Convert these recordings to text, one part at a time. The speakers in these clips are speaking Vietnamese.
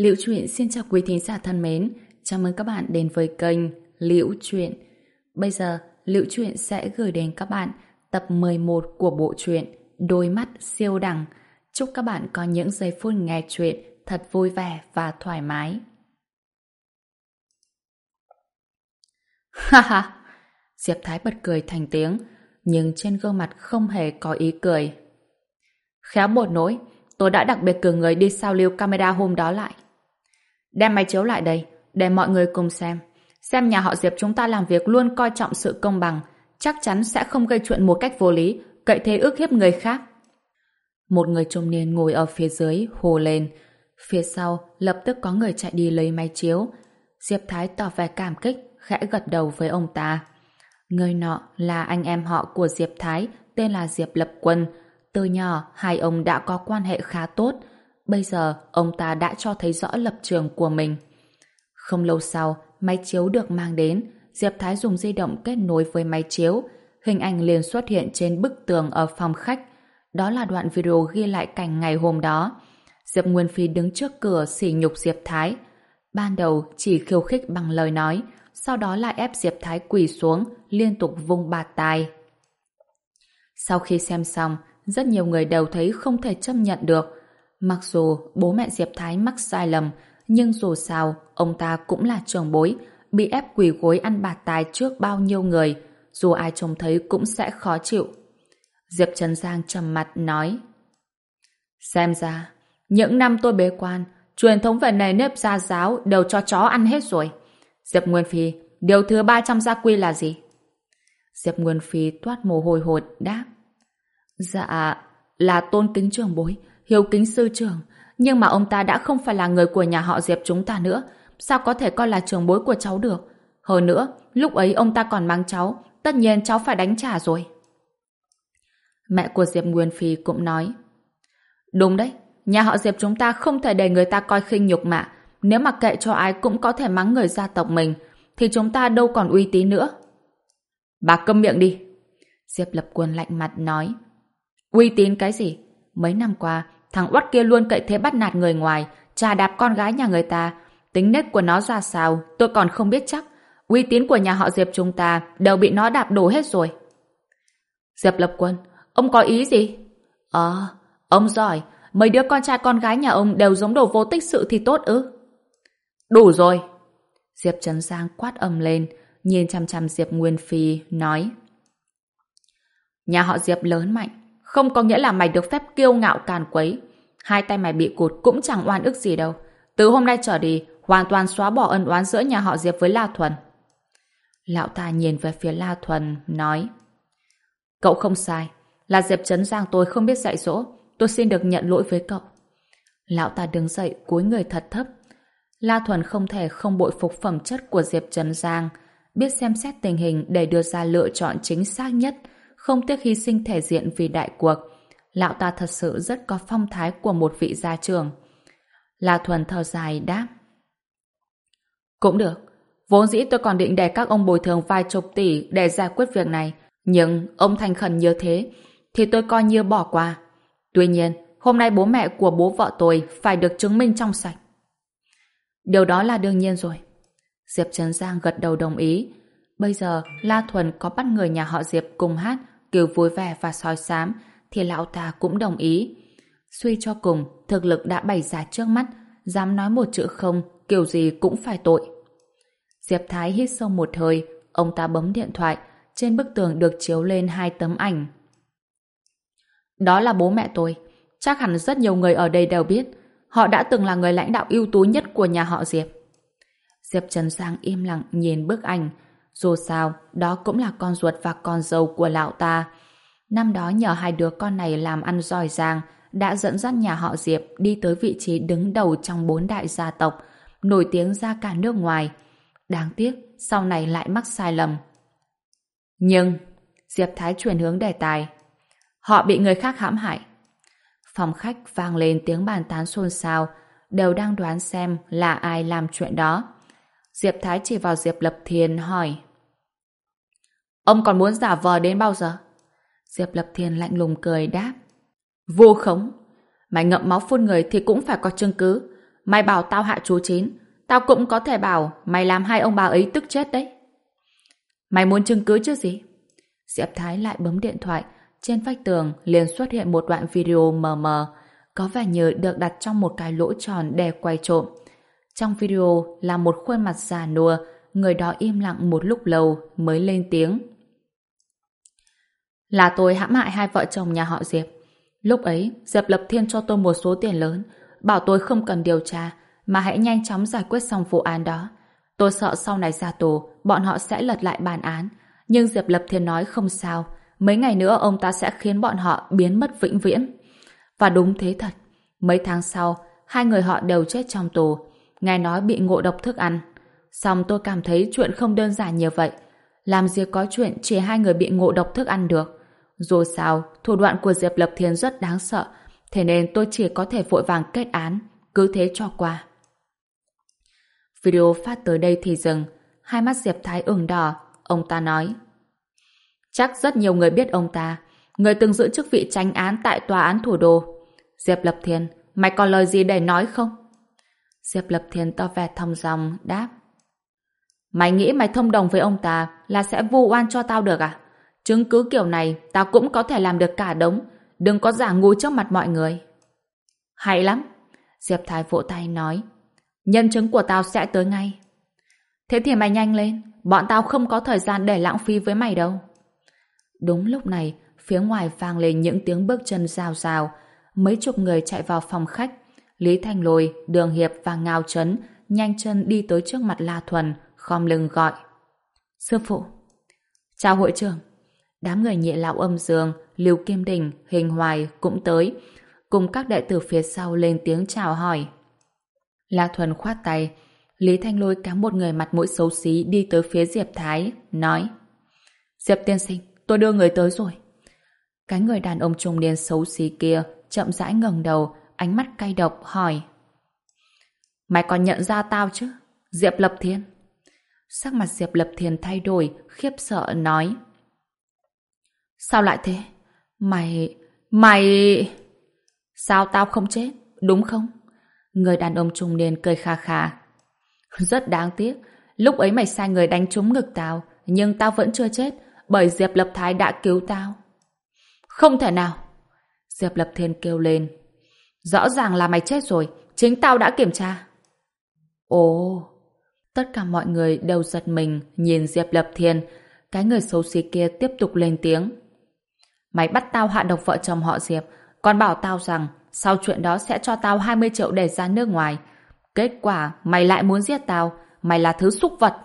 Liễu Chuyện xin chào quý thính giả thân mến, chào mừng các bạn đến với kênh Liễu Chuyện. Bây giờ, Liễu Chuyện sẽ gửi đến các bạn tập 11 của bộ truyện Đôi mắt siêu đẳng. Chúc các bạn có những giây phút nghe chuyện thật vui vẻ và thoải mái. Ha ha! Diệp Thái bật cười thành tiếng, nhưng trên gương mặt không hề có ý cười. Khéo một nỗi, tôi đã đặc biệt cử người đi sao lưu camera hôm đó lại. Đem máy chiếu lại đây, để mọi người cùng xem. Xem nhà họ Diệp chúng ta làm việc luôn coi trọng sự công bằng, chắc chắn sẽ không gây chuyện một cách vô lý, cậy thế ước hiếp người khác. Một người trung niên ngồi ở phía dưới, hồ lên. Phía sau, lập tức có người chạy đi lấy máy chiếu. Diệp Thái tỏ vẻ cảm kích, khẽ gật đầu với ông ta. Người nọ là anh em họ của Diệp Thái, tên là Diệp Lập Quân. Từ nhỏ, hai ông đã có quan hệ khá tốt. Bây giờ, ông ta đã cho thấy rõ lập trường của mình. Không lâu sau, máy chiếu được mang đến. Diệp Thái dùng di động kết nối với máy chiếu. Hình ảnh liền xuất hiện trên bức tường ở phòng khách. Đó là đoạn video ghi lại cảnh ngày hôm đó. Diệp Nguyên Phi đứng trước cửa sỉ nhục Diệp Thái. Ban đầu chỉ khiêu khích bằng lời nói, sau đó lại ép Diệp Thái quỳ xuống, liên tục vung bạt tai. Sau khi xem xong, rất nhiều người đều thấy không thể chấp nhận được. Mặc dù bố mẹ Diệp Thái mắc sai lầm, nhưng dù sao, ông ta cũng là trường bối, bị ép quỳ gối ăn bạt tài trước bao nhiêu người, dù ai trông thấy cũng sẽ khó chịu. Diệp Trần Giang trầm mặt nói Xem ra, những năm tôi bế quan, truyền thống về nề nếp gia giáo đều cho chó ăn hết rồi. Diệp Nguyên Phi, điều thứ 300 gia quy là gì? Diệp Nguyên Phi toát mồ hôi hột đáp. Dạ, là tôn kính trường bối, hiếu kính sư trưởng. Nhưng mà ông ta đã không phải là người của nhà họ Diệp chúng ta nữa. Sao có thể coi là trường bối của cháu được? Hơn nữa, lúc ấy ông ta còn mang cháu. Tất nhiên cháu phải đánh trả rồi. Mẹ của Diệp Nguyên Phi cũng nói. Đúng đấy, nhà họ Diệp chúng ta không thể để người ta coi khinh nhục mạ. Nếu mà kệ cho ai cũng có thể mắng người gia tộc mình, thì chúng ta đâu còn uy tín nữa. Bà câm miệng đi. Diệp Lập Quân lạnh mặt nói. Uy tín cái gì? Mấy năm qua, thằng Uất kia luôn cậy thế bắt nạt người ngoài, trà đạp con gái nhà người ta. Tính nết của nó ra sao, tôi còn không biết chắc. Uy tín của nhà họ Diệp chúng ta đều bị nó đạp đổ hết rồi. Diệp Lập Quân, ông có ý gì? Ờ, ông giỏi, mấy đứa con trai con gái nhà ông đều giống đồ vô tích sự thì tốt ư? Đủ rồi. Diệp Trấn Giang quát âm lên, nhìn chăm chăm Diệp Nguyên Phi, nói. Nhà họ Diệp lớn mạnh, không có nghĩa là mày được phép kiêu ngạo càn quấy. Hai tay mày bị cụt cũng chẳng oan ức gì đâu. Từ hôm nay trở đi, hoàn toàn xóa bỏ ân oán giữa nhà họ Diệp với La Thuần. Lão ta nhìn về phía La Thuần, nói Cậu không sai, là Diệp Trấn Giang tôi không biết dạy dỗ, tôi xin được nhận lỗi với cậu. Lão ta đứng dậy cúi người thật thấp. La Thuần không thể không bội phục phẩm chất của Diệp Trấn Giang, biết xem xét tình hình để đưa ra lựa chọn chính xác nhất, không tiếc hy sinh thể diện vì đại cuộc. Lão ta thật sự rất có phong thái của một vị gia trưởng. La Thuần thở dài đáp. Cũng được. Vốn dĩ tôi còn định để các ông bồi thường vài chục tỷ để giải quyết việc này. Nhưng ông thành khẩn như thế, thì tôi coi như bỏ qua. Tuy nhiên, hôm nay bố mẹ của bố vợ tôi phải được chứng minh trong sạch. Điều đó là đương nhiên rồi. Diệp Trấn Giang gật đầu đồng ý. Bây giờ, La Thuần có bắt người nhà họ Diệp cùng hát, kiểu vui vẻ và soi sám, thì lão ta cũng đồng ý. Suy cho cùng, thực lực đã bày ra trước mắt, dám nói một chữ không, kiểu gì cũng phải tội. Diệp Thái hít sâu một hơi, ông ta bấm điện thoại, trên bức tường được chiếu lên hai tấm ảnh. Đó là bố mẹ tôi. Chắc hẳn rất nhiều người ở đây đều biết. Họ đã từng là người lãnh đạo ưu tú nhất của nhà họ Diệp. Diệp Trần Giang im lặng nhìn bức ảnh. Dù sao, đó cũng là con ruột và con dâu của lão ta. Năm đó nhờ hai đứa con này làm ăn giỏi giang, đã dẫn dắt nhà họ Diệp đi tới vị trí đứng đầu trong bốn đại gia tộc, nổi tiếng ra cả nước ngoài. Đáng tiếc, sau này lại mắc sai lầm. Nhưng, Diệp Thái chuyển hướng đề tài. Họ bị người khác hãm hại. Phòng khách vang lên tiếng bàn tán xôn xao, đều đang đoán xem là ai làm chuyện đó. Diệp Thái chỉ vào Diệp Lập Thiên hỏi. Ông còn muốn giả vờ đến bao giờ? Diệp Lập Thiên lạnh lùng cười đáp. Vô khống. Mày ngậm máu phun người thì cũng phải có chứng cứ. Mày bảo tao hạ chú Chín, tao cũng có thể bảo mày làm hai ông bà ấy tức chết đấy. Mày muốn chứng cứ chứ gì? Diệp Thái lại bấm điện thoại, trên vách tường liền xuất hiện một đoạn video mờ mờ, có vẻ như được đặt trong một cái lỗ tròn để quay trộm. Trong video là một khuôn mặt già nua, người đó im lặng một lúc lâu mới lên tiếng. Là tôi hãm hại hai vợ chồng nhà họ Diệp. Lúc ấy, Diệp Lập Thiên cho tôi một số tiền lớn, bảo tôi không cần điều tra, mà hãy nhanh chóng giải quyết xong vụ án đó. Tôi sợ sau này ra tù, bọn họ sẽ lật lại bản án. Nhưng Diệp Lập Thiên nói không sao, mấy ngày nữa ông ta sẽ khiến bọn họ biến mất vĩnh viễn. Và đúng thế thật. Mấy tháng sau, hai người họ đều chết trong tù. Nghe nói bị ngộ độc thức ăn. Xong tôi cảm thấy chuyện không đơn giản như vậy. Làm gì có chuyện chỉ hai người bị ngộ độc thức ăn được. Dù sao, thủ đoạn của Diệp Lập Thiên rất đáng sợ, thế nên tôi chỉ có thể vội vàng kết án, cứ thế cho qua. Video phát tới đây thì dừng, hai mắt Diệp Thái ửng đỏ, ông ta nói. Chắc rất nhiều người biết ông ta, người từng giữ chức vị tranh án tại tòa án thủ đô. Diệp Lập Thiên, mày còn lời gì để nói không? Diệp Lập Thiên to vẻ thong dòng, đáp. Mày nghĩ mày thông đồng với ông ta là sẽ vu oan cho tao được à? Chứng cứ kiểu này tao cũng có thể làm được cả đống. Đừng có giả ngu trước mặt mọi người. Hay lắm. Diệp Thái vỗ tay nói. Nhân chứng của tao sẽ tới ngay. Thế thì mày nhanh lên. Bọn tao không có thời gian để lãng phí với mày đâu. Đúng lúc này, phía ngoài vang lên những tiếng bước chân rào rào. Mấy chục người chạy vào phòng khách. Lý Thanh Lôi, Đường Hiệp và Ngao Trấn nhanh chân đi tới trước mặt La Thuần, khom lưng gọi. Sư phụ. Chào hội trưởng. Đám người nhị lão âm dương, Lưu Kim Đình, Hình Hoài cũng tới, cùng các đệ tử phía sau lên tiếng chào hỏi. La Thuần khoát tay, Lý Thanh Lôi cám một người mặt mũi xấu xí đi tới phía Diệp Thái, nói Diệp tiên sinh, tôi đưa người tới rồi. Cái người đàn ông trung niên xấu xí kia chậm rãi ngẩng đầu, ánh mắt cay độc hỏi Mày còn nhận ra tao chứ? Diệp Lập Thiên. Sắc mặt Diệp Lập Thiên thay đổi, khiếp sợ nói Sao lại thế? Mày... Mày... Sao tao không chết? Đúng không? Người đàn ông trung niên cười kha kha. Rất đáng tiếc. Lúc ấy mày sai người đánh trúng ngực tao, nhưng tao vẫn chưa chết, bởi Diệp Lập Thái đã cứu tao. Không thể nào. Diệp Lập Thiên kêu lên. Rõ ràng là mày chết rồi, chính tao đã kiểm tra. Ồ... Tất cả mọi người đều giật mình nhìn Diệp Lập Thiên. Cái người xấu xí kia tiếp tục lên tiếng. Mày bắt tao hạ độc vợ chồng họ Diệp, còn bảo tao rằng sau chuyện đó sẽ cho tao 20 triệu để ra nước ngoài. Kết quả mày lại muốn giết tao, mày là thứ xúc vật.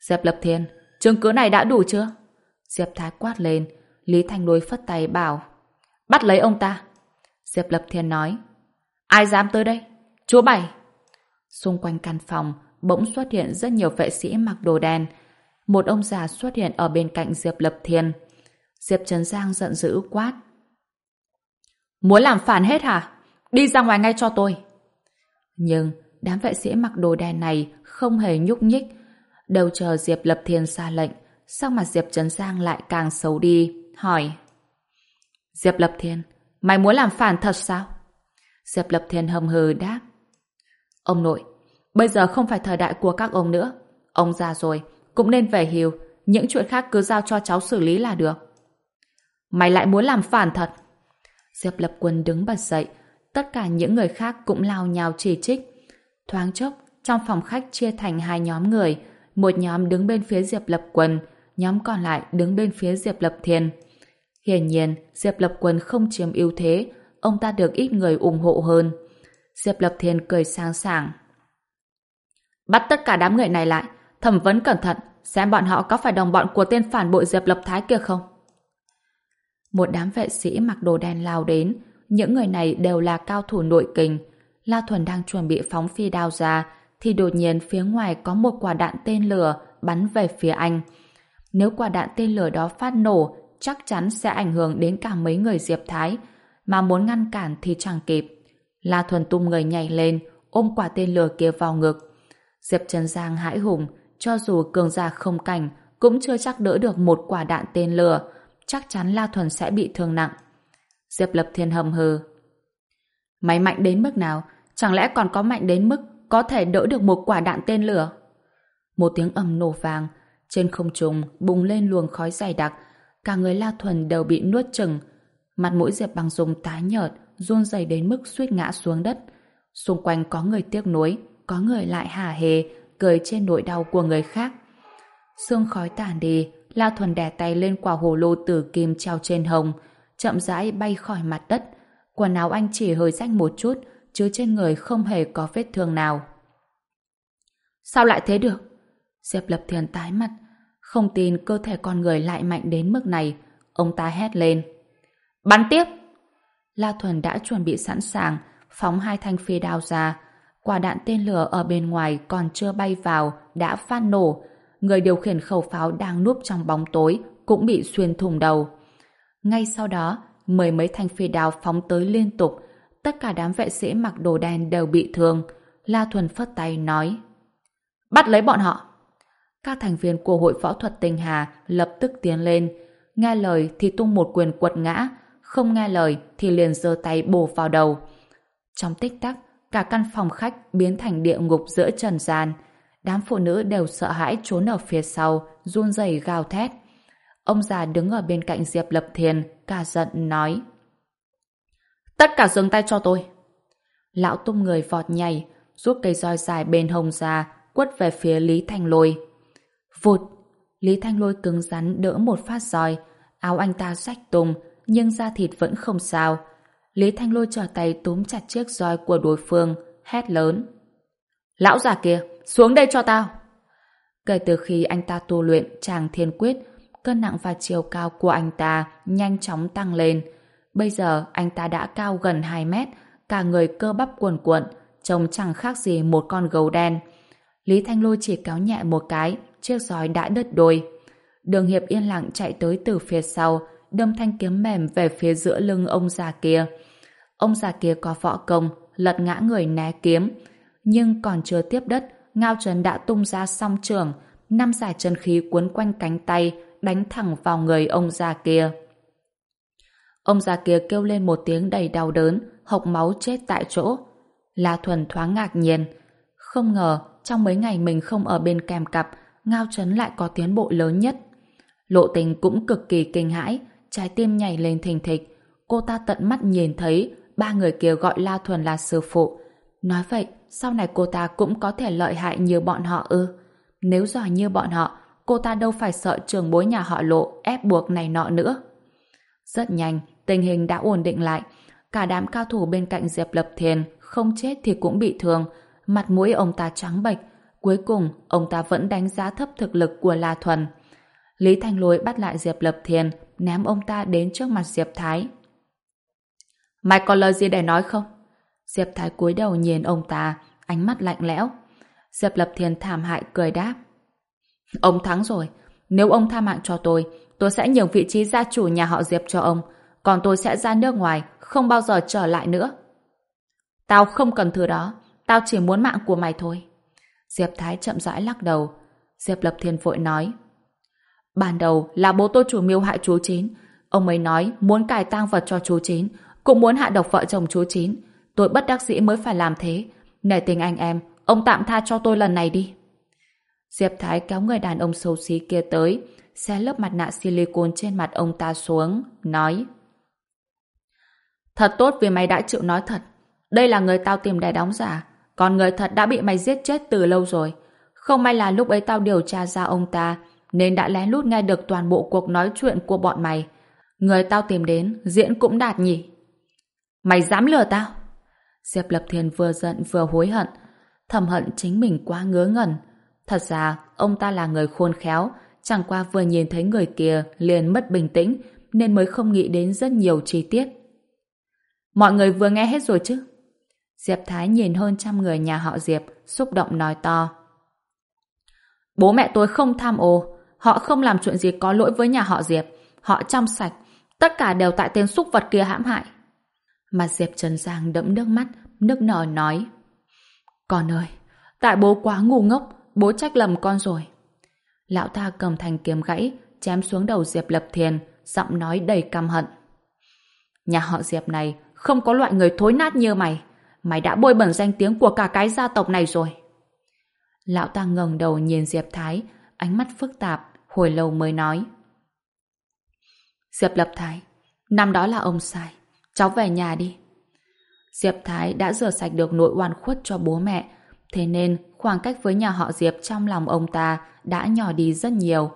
Diệp Lập Thiên, chứng cứ này đã đủ chưa? Diệp Thái quát lên, Lý Thanh Đối phất tay bảo Bắt lấy ông ta. Diệp Lập Thiên nói Ai dám tới đây? Chúa Bảy. Xung quanh căn phòng bỗng xuất hiện rất nhiều vệ sĩ mặc đồ đen. Một ông già xuất hiện ở bên cạnh Diệp Lập Thiên. Diệp Trấn Giang giận dữ quát. Muốn làm phản hết hả? Đi ra ngoài ngay cho tôi. Nhưng đám vệ sĩ mặc đồ đen này không hề nhúc nhích. Đầu chờ Diệp Lập Thiên ra lệnh, sau mặt Diệp Trấn Giang lại càng xấu đi, hỏi. Diệp Lập Thiên, mày muốn làm phản thật sao? Diệp Lập Thiên hầm hừ đáp. Ông nội, bây giờ không phải thời đại của các ông nữa. Ông già rồi, cũng nên về hưu, những chuyện khác cứ giao cho cháu xử lý là được. Mày lại muốn làm phản thật. Diệp Lập Quân đứng bật dậy, tất cả những người khác cũng lao nhào chỉ trích. Thoáng chốc, trong phòng khách chia thành hai nhóm người, một nhóm đứng bên phía Diệp Lập Quân, nhóm còn lại đứng bên phía Diệp Lập Thiên. Hiển nhiên, Diệp Lập Quân không chiếm ưu thế, ông ta được ít người ủng hộ hơn. Diệp Lập Thiên cười sang sảng. Bắt tất cả đám người này lại, thẩm vấn cẩn thận, xem bọn họ có phải đồng bọn của tên phản bội Diệp Lập Thái kia không? Một đám vệ sĩ mặc đồ đen lao đến, những người này đều là cao thủ nội kình. La Thuần đang chuẩn bị phóng phi đao ra, thì đột nhiên phía ngoài có một quả đạn tên lửa bắn về phía anh. Nếu quả đạn tên lửa đó phát nổ, chắc chắn sẽ ảnh hưởng đến cả mấy người Diệp Thái, mà muốn ngăn cản thì chẳng kịp. La Thuần tung người nhảy lên, ôm quả tên lửa kia vào ngực. Diệp Trần Giang hãi hùng, cho dù cường giả không cảnh, cũng chưa chắc đỡ được một quả đạn tên lửa, chắc chắn La Thuần sẽ bị thương nặng. Diệp Lập Thiên hầm hừ. Máy mạnh đến mức nào, Chẳng lẽ còn có mạnh đến mức có thể đỡ được một quả đạn tên lửa? Một tiếng ầm nổ vàng, trên không trung bùng lên luồng khói dày đặc, cả người La Thuần đều bị nuốt chừng. Mặt mũi Diệp Bằng Dung tái nhợt, run rẩy đến mức suýt ngã xuống đất. Xung quanh có người tiếc nuối, có người lại hả hề, cười trên nỗi đau của người khác. Sương khói tàn đi, La Thuần đè tay lên quả hồ lô tử kim treo trên hồng, chậm rãi bay khỏi mặt đất. Quần áo anh chỉ hơi rách một chút, chứ trên người không hề có vết thương nào. Sao lại thế được? Diệp Lập Thiền tái mặt, không tin cơ thể con người lại mạnh đến mức này. Ông ta hét lên. Bắn tiếp! La Thuần đã chuẩn bị sẵn sàng, phóng hai thanh phi đao ra. Quả đạn tên lửa ở bên ngoài còn chưa bay vào, đã phát nổ. Người điều khiển khẩu pháo đang núp trong bóng tối, cũng bị xuyên thủng đầu. Ngay sau đó, mười mấy thanh phi đao phóng tới liên tục. Tất cả đám vệ sĩ mặc đồ đen đều bị thương. La Thuần phất tay nói. Bắt lấy bọn họ! Các thành viên của hội võ thuật tinh hà lập tức tiến lên. Nghe lời thì tung một quyền quật ngã, không nghe lời thì liền giơ tay bổ vào đầu. Trong tích tắc, cả căn phòng khách biến thành địa ngục giữa trần gian. Đám phụ nữ đều sợ hãi trốn ở phía sau, run rẩy gào thét. Ông già đứng ở bên cạnh Diệp Lập Thiền, cả giận nói. Tất cả dừng tay cho tôi. Lão tung người vọt nhảy, rút cây roi dài bên hông ra, quất về phía Lý Thanh Lôi. Vụt! Lý Thanh Lôi cứng rắn đỡ một phát roi, áo anh ta rách tung, nhưng da thịt vẫn không sao. Lý Thanh Lôi trở tay túm chặt chiếc roi của đối phương, hét lớn. Lão già kia, xuống đây cho tao! Kể từ khi anh ta tu luyện tràng thiên quyết, cân nặng và chiều cao của anh ta nhanh chóng tăng lên. Bây giờ anh ta đã cao gần 2 mét, cả người cơ bắp cuồn cuộn, trông chẳng khác gì một con gấu đen. Lý Thanh Lôi chỉ kéo nhẹ một cái, chiếc roi đã đứt đôi. Đường Hiệp yên lặng chạy tới từ phía sau, đâm thanh kiếm mềm về phía giữa lưng ông già kia. Ông già kia có võ công, lật ngã người né kiếm. Nhưng còn chưa tiếp đất, Ngao Trấn đã tung ra song trường, năm giải chân khí cuốn quanh cánh tay, đánh thẳng vào người ông già kia. Ông già kia kêu lên một tiếng đầy đau đớn, hộc máu chết tại chỗ. La Thuần thoáng ngạc nhiên. Không ngờ, trong mấy ngày mình không ở bên kèm cặp, Ngao Trấn lại có tiến bộ lớn nhất. Lộ tình cũng cực kỳ kinh hãi, trái tim nhảy lên thình thịch. Cô ta tận mắt nhìn thấy ba người kia gọi La Thuần là sư phụ. Nói vậy, sau này cô ta cũng có thể lợi hại như bọn họ ư. Nếu giỏi như bọn họ, cô ta đâu phải sợ trường bối nhà họ lộ ép buộc này nọ nữa. Rất nhanh, tình hình đã ổn định lại. Cả đám cao thủ bên cạnh Diệp Lập Thiền không chết thì cũng bị thương. Mặt mũi ông ta trắng bệch. Cuối cùng, ông ta vẫn đánh giá thấp thực lực của La Thuần. Lý Thanh Lối bắt lại Diệp Lập Thiền, ném ông ta đến trước mặt Diệp Thái. Mày còn lời gì để nói không? Diệp Thái cúi đầu nhìn ông ta, ánh mắt lạnh lẽo. Diệp Lập Thiên thảm hại cười đáp. Ông thắng rồi. Nếu ông tha mạng cho tôi, tôi sẽ nhường vị trí gia chủ nhà họ Diệp cho ông. Còn tôi sẽ ra nước ngoài, không bao giờ trở lại nữa. Tao không cần thứ đó. Tao chỉ muốn mạng của mày thôi. Diệp Thái chậm rãi lắc đầu. Diệp Lập Thiên vội nói. Ban đầu là bố tôi chủ mưu hại chú Chín. Ông ấy nói muốn cài tang vật cho chú Chín, cũng muốn hạ độc vợ chồng chú Chín. Tôi bất đắc dĩ mới phải làm thế. Nể tình anh em, ông tạm tha cho tôi lần này đi. Diệp Thái kéo người đàn ông xấu xí kia tới, xé lớp mặt nạ silicone trên mặt ông ta xuống, nói Thật tốt vì mày đã chịu nói thật. Đây là người tao tìm để đóng giả, còn người thật đã bị mày giết chết từ lâu rồi. Không may là lúc ấy tao điều tra ra ông ta, nên đã lén lút nghe được toàn bộ cuộc nói chuyện của bọn mày. Người tao tìm đến, diễn cũng đạt nhỉ. Mày dám lừa tao? Diệp Lập Thiên vừa giận vừa hối hận. Thầm hận chính mình quá ngớ ngẩn. Thật ra, ông ta là người khôn khéo, chẳng qua vừa nhìn thấy người kia liền mất bình tĩnh, nên mới không nghĩ đến rất nhiều chi tiết. Mọi người vừa nghe hết rồi chứ? Diệp Thái nhìn hơn trăm người nhà họ Diệp, xúc động nói to. Bố mẹ tôi không tham ô, họ không làm chuyện gì có lỗi với nhà họ Diệp, họ trong sạch, tất cả đều tại tên xúc vật kia hãm hại. Mặt Diệp Trần Giang đẫm nước mắt, nước nở nói. Con ơi, tại bố quá ngu ngốc, bố trách lầm con rồi. Lão ta cầm thành kiếm gãy, chém xuống đầu Diệp Lập Thiền, giọng nói đầy căm hận. Nhà họ Diệp này không có loại người thối nát như mày. mày đã bôi bẩn danh tiếng của cả cái gia tộc này rồi. Lão ta ngẩng đầu nhìn Diệp Thái, ánh mắt phức tạp, hồi lâu mới nói. Diệp Lập Thái, năm đó là ông sai, cháu về nhà đi. Diệp Thái đã rửa sạch được nỗi oan khuất cho bố mẹ, thế nên khoảng cách với nhà họ Diệp trong lòng ông ta đã nhỏ đi rất nhiều.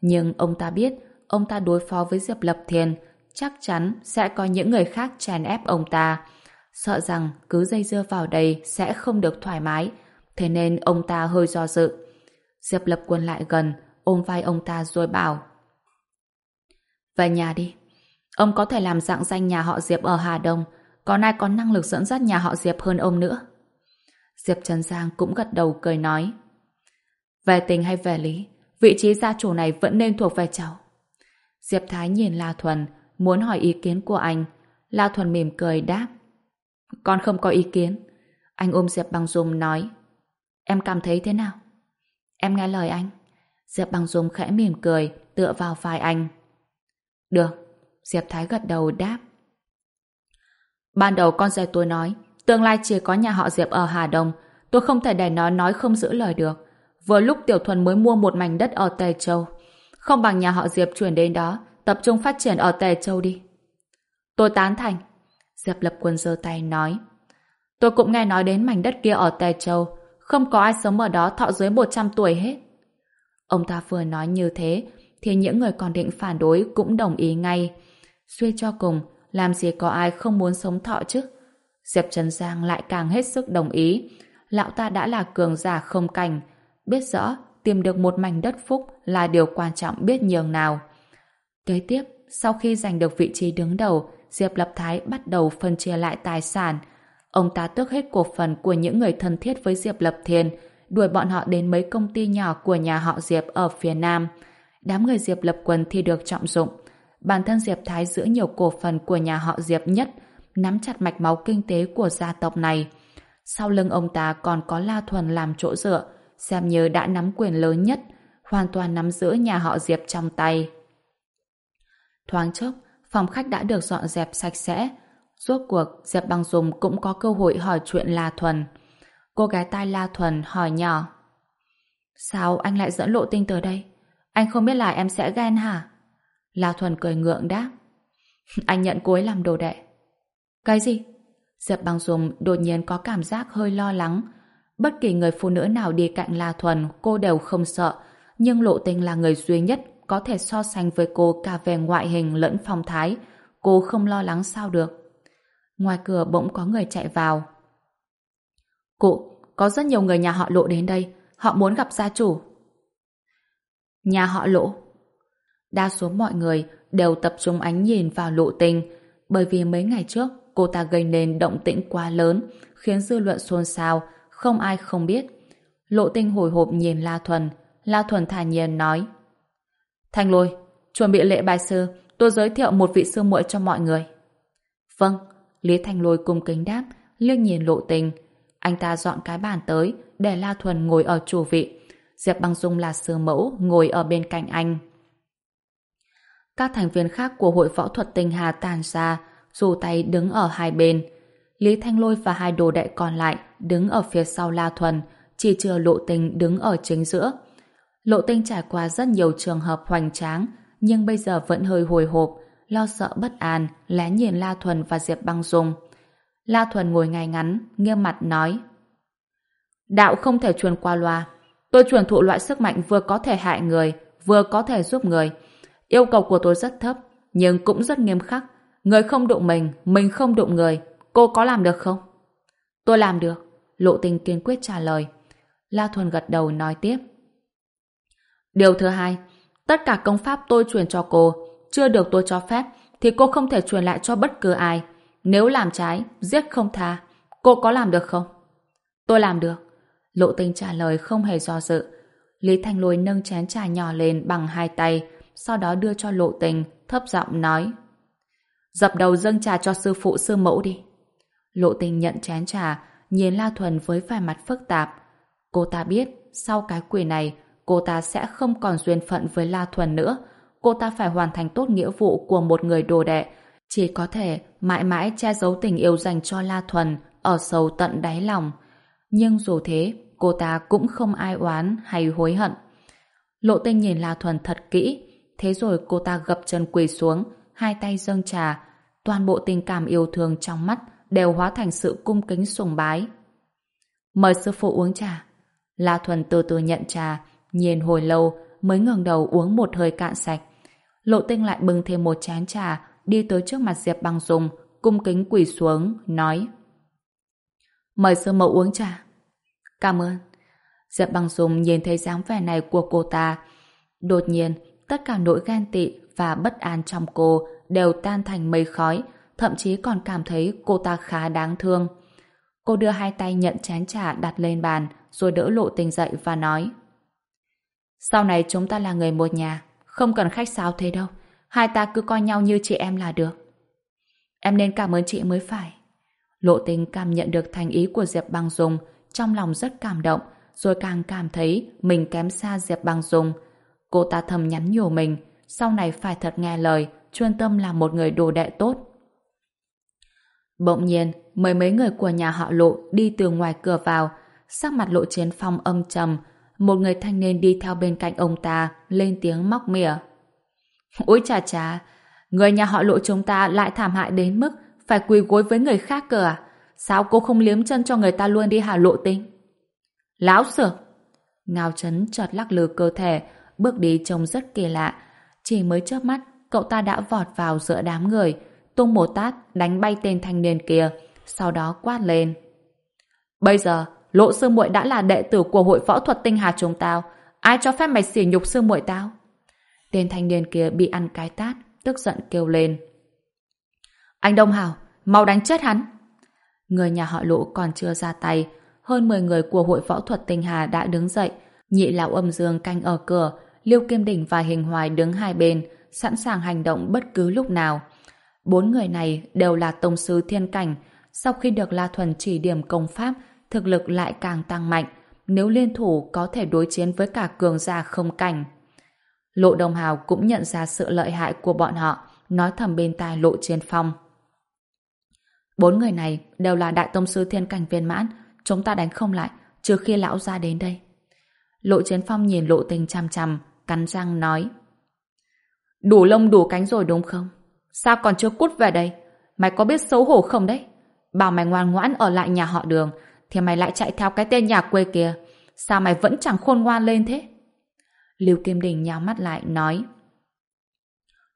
Nhưng ông ta biết, ông ta đối phó với Diệp Lập Thiền, chắc chắn sẽ có những người khác chèn ép ông ta. Sợ rằng cứ dây dưa vào đây sẽ không được thoải mái, thế nên ông ta hơi do dự. Diệp Lập Quân lại gần, ôm vai ông ta rồi bảo Về nhà đi. Ông có thể làm dạng danh nhà họ Diệp ở Hà Đông, còn ai có năng lực dẫn dắt nhà họ Diệp hơn ông nữa. Diệp Trần Giang cũng gật đầu cười nói Về tình hay về lý, vị trí gia chủ này vẫn nên thuộc về cháu. Diệp Thái nhìn La Thuần, muốn hỏi ý kiến của anh. La Thuần mỉm cười đáp Con không có ý kiến. Anh ôm Diệp bằng Dung nói Em cảm thấy thế nào? Em nghe lời anh. Diệp bằng Dung khẽ mỉm cười, tựa vào vai anh. Được. Diệp Thái gật đầu đáp. Ban đầu con rể tôi nói, tương lai chỉ có nhà họ Diệp ở Hà Đông, tôi không thể để nó nói không giữ lời được. Vừa lúc Tiểu Thuần mới mua một mảnh đất ở Tề Châu. Không bằng nhà họ Diệp chuyển đến đó, tập trung phát triển ở Tề Châu đi. Tôi tán thành. Diệp Lập Quân giơ tay nói. Tôi cũng nghe nói đến mảnh đất kia ở Tề Châu, không có ai sống ở đó thọ dưới 100 tuổi hết. Ông ta vừa nói như thế, thì những người còn định phản đối cũng đồng ý ngay. Suy cho cùng, làm gì có ai không muốn sống thọ chứ? Diệp Trần Giang lại càng hết sức đồng ý. Lão ta đã là cường giả không cành, biết rõ tìm được một mảnh đất phúc là điều quan trọng biết nhường nào. Kế tiếp, sau khi giành được vị trí đứng đầu, Diệp Lập Thái bắt đầu phân chia lại tài sản. Ông ta tước hết cổ phần của những người thân thiết với Diệp Lập Thiên, đuổi bọn họ đến mấy công ty nhỏ của nhà họ Diệp ở phía Nam. Đám người Diệp Lập Quân thì được trọng dụng. Bản thân Diệp Thái giữ nhiều cổ phần của nhà họ Diệp nhất, nắm chặt mạch máu kinh tế của gia tộc này. Sau lưng ông ta còn có La Thuần làm chỗ dựa, xem như đã nắm quyền lớn nhất, hoàn toàn nắm giữ nhà họ Diệp trong tay. Thoáng chốc, phòng khách đã được dọn dẹp sạch sẽ. Rốt cuộc, Diệp Băng Dung cũng có cơ hội hỏi chuyện La Thuần. Cô gái tai La Thuần hỏi nhỏ. Sao anh lại dẫn lộ tinh tới đây? Anh không biết là em sẽ ghen hả? La Thuần cười ngượng đáp. anh nhận cô ấy làm đồ đệ. Cái gì? Diệp Băng Dung đột nhiên có cảm giác hơi lo lắng. Bất kỳ người phụ nữ nào đi cạnh La Thuần cô đều không sợ, nhưng lộ tinh là người duy nhất có thể so sánh với cô cả về ngoại hình lẫn phong thái. Cô không lo lắng sao được. Ngoài cửa bỗng có người chạy vào. Cụ, có rất nhiều người nhà họ lộ đến đây. Họ muốn gặp gia chủ. Nhà họ lộ. Đa số mọi người đều tập trung ánh nhìn vào lộ tình bởi vì mấy ngày trước cô ta gây nên động tĩnh quá lớn khiến dư luận xôn xao không ai không biết. Lộ tinh hồi hộp nhìn La Thuần La Thuần thản nhiên nói Thanh lôi, chuẩn bị lễ bài sư tôi giới thiệu một vị sư muội cho mọi người. Vâng, Lý Thanh lôi cung kính đáp liếc nhìn lộ tình anh ta dọn cái bàn tới để La Thuần ngồi ở chủ vị Diệp Băng Dung là sư mẫu ngồi ở bên cạnh anh. Các thành viên khác của hội võ thuật tinh hà tàn ra, dù tay đứng ở hai bên. Lý Thanh Lôi và hai đồ đệ còn lại đứng ở phía sau La Thuần, chỉ chừa lộ tinh đứng ở chính giữa. Lộ tinh trải qua rất nhiều trường hợp hoành tráng, nhưng bây giờ vẫn hơi hồi hộp, lo sợ bất an, lén nhìn La Thuần và Diệp Băng Dung. La Thuần ngồi ngay ngắn, nghiêm mặt nói Đạo không thể truyền qua loa, Tôi truyền thụ loại sức mạnh vừa có thể hại người, vừa có thể giúp người. Yêu cầu của tôi rất thấp, nhưng cũng rất nghiêm khắc. Người không đụng mình, mình không đụng người. Cô có làm được không? Tôi làm được. Lộ tình kiên quyết trả lời. La Thuần gật đầu nói tiếp. Điều thứ hai, tất cả công pháp tôi truyền cho cô, chưa được tôi cho phép, thì cô không thể truyền lại cho bất cứ ai. Nếu làm trái, giết không tha. Cô có làm được không? Tôi làm được. Lộ Tình trả lời không hề do dự. Lý Thanh Lôi nâng chén trà nhỏ lên bằng hai tay, sau đó đưa cho lộ tình, thấp giọng nói. Dập đầu dâng trà cho sư phụ sư mẫu đi. Lộ tình nhận chén trà, nhìn La Thuần với vẻ mặt phức tạp. Cô ta biết, sau cái quỷ này, cô ta sẽ không còn duyên phận với La Thuần nữa. Cô ta phải hoàn thành tốt nghĩa vụ của một người đồ đệ, chỉ có thể mãi mãi che giấu tình yêu dành cho La Thuần, ở sâu tận đáy lòng. Nhưng dù thế, cô ta cũng không ai oán hay hối hận. Lộ tinh nhìn La Thuần thật kỹ, thế rồi cô ta gập chân quỳ xuống, hai tay dâng trà, toàn bộ tình cảm yêu thương trong mắt đều hóa thành sự cung kính sùng bái. Mời sư phụ uống trà. La Thuần từ từ nhận trà, nhìn hồi lâu mới ngẩng đầu uống một hơi cạn sạch. Lộ tinh lại bưng thêm một chén trà, đi tới trước mặt Diệp Băng Dung, cung kính quỳ xuống, nói Mời sư mẫu uống trà. Cảm ơn. Diệp Băng Dung nhìn thấy dáng vẻ này của cô ta. Đột nhiên, tất cả nỗi ghen tị và bất an trong cô đều tan thành mây khói, thậm chí còn cảm thấy cô ta khá đáng thương. Cô đưa hai tay nhận chén trà đặt lên bàn, rồi đỡ lộ tình dậy và nói Sau này chúng ta là người một nhà, không cần khách sáo thế đâu. Hai ta cứ coi nhau như chị em là được. Em nên cảm ơn chị mới phải. Lộ tình cảm nhận được thành ý của Diệp Băng Dung, trong lòng rất cảm động, rồi càng cảm thấy mình kém xa Diệp Băng Dung. Cô ta thầm nhắn nhủ mình, sau này phải thật nghe lời, chuyên tâm làm một người đồ đệ tốt. Bỗng nhiên, mấy mấy người của nhà họ Lộ đi từ ngoài cửa vào, sắc mặt Lộ Chiến Phong âm trầm, một người thanh niên đi theo bên cạnh ông ta, lên tiếng móc mỉa. Ôi chà chà, người nhà họ Lộ chúng ta lại thảm hại đến mức phải quỳ gối với người khác cơ à? Sao cô không liếm chân cho người ta luôn đi hả Lộ Tinh? Lão sược! Ngao chấn chợt lắc lư cơ thể, bước đi trông rất kỳ lạ. Chỉ mới chớp mắt, cậu ta đã vọt vào giữa đám người, tung một tát đánh bay tên thanh niên kia, sau đó quát lên. Bây giờ, Lộ Sư muội đã là đệ tử của hội võ thuật tinh hà chúng tao, ai cho phép mày xỉ nhục sư muội tao? Tên thanh niên kia bị ăn cái tát, tức giận kêu lên. Anh Đông Hảo, mau đánh chết hắn! Người nhà họ Lộ còn chưa ra tay, hơn 10 người của hội võ thuật tinh hà đã đứng dậy, nhị lão âm dương canh ở cửa, Liêu Kim Đỉnh và Hình Hoài đứng hai bên, sẵn sàng hành động bất cứ lúc nào. Bốn người này đều là tông sư thiên cảnh, sau khi được La Thuần chỉ điểm công pháp, thực lực lại càng tăng mạnh, nếu liên thủ có thể đối chiến với cả cường gia không cảnh. Lộ Đồng Hào cũng nhận ra sự lợi hại của bọn họ, nói thầm bên tai Lộ Chiến Phong. Bốn người này đều là đại tông sư thiên cảnh viên mãn, chúng ta đánh không lại, trừ khi lão ra đến đây. Lộ Chiến Phong nhìn Lộ Tình chằm chằm, cắn răng nói. Đủ lông đủ cánh rồi đúng không? Sao còn chưa cút về đây? Mày có biết xấu hổ không đấy? Bảo mày ngoan ngoãn ở lại nhà họ đường, thì mày lại chạy theo cái tên nhà quê kia. Sao mày vẫn chẳng khôn ngoan lên thế? Lưu Kim Đình nhào mắt lại, nói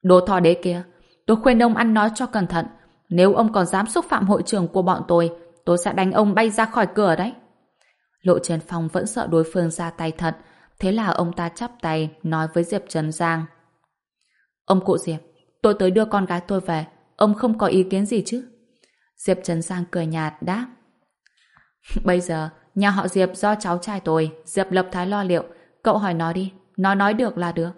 Đồ thò đế kia, tôi khuyên ông ăn nói cho cẩn thận. Nếu ông còn dám xúc phạm hội trưởng của bọn tôi, tôi sẽ đánh ông bay ra khỏi cửa đấy. Lộ Trần Phong vẫn sợ đối phương ra tay thật, thế là ông ta chắp tay nói với Diệp Trần Giang. Ông cụ Diệp, tôi tới đưa con gái tôi về, ông không có ý kiến gì chứ? Diệp Trần Giang cười nhạt đáp. Bây giờ, nhà họ Diệp do cháu trai tôi, Diệp Lập Thái lo liệu, cậu hỏi nó đi, nó nói được là được.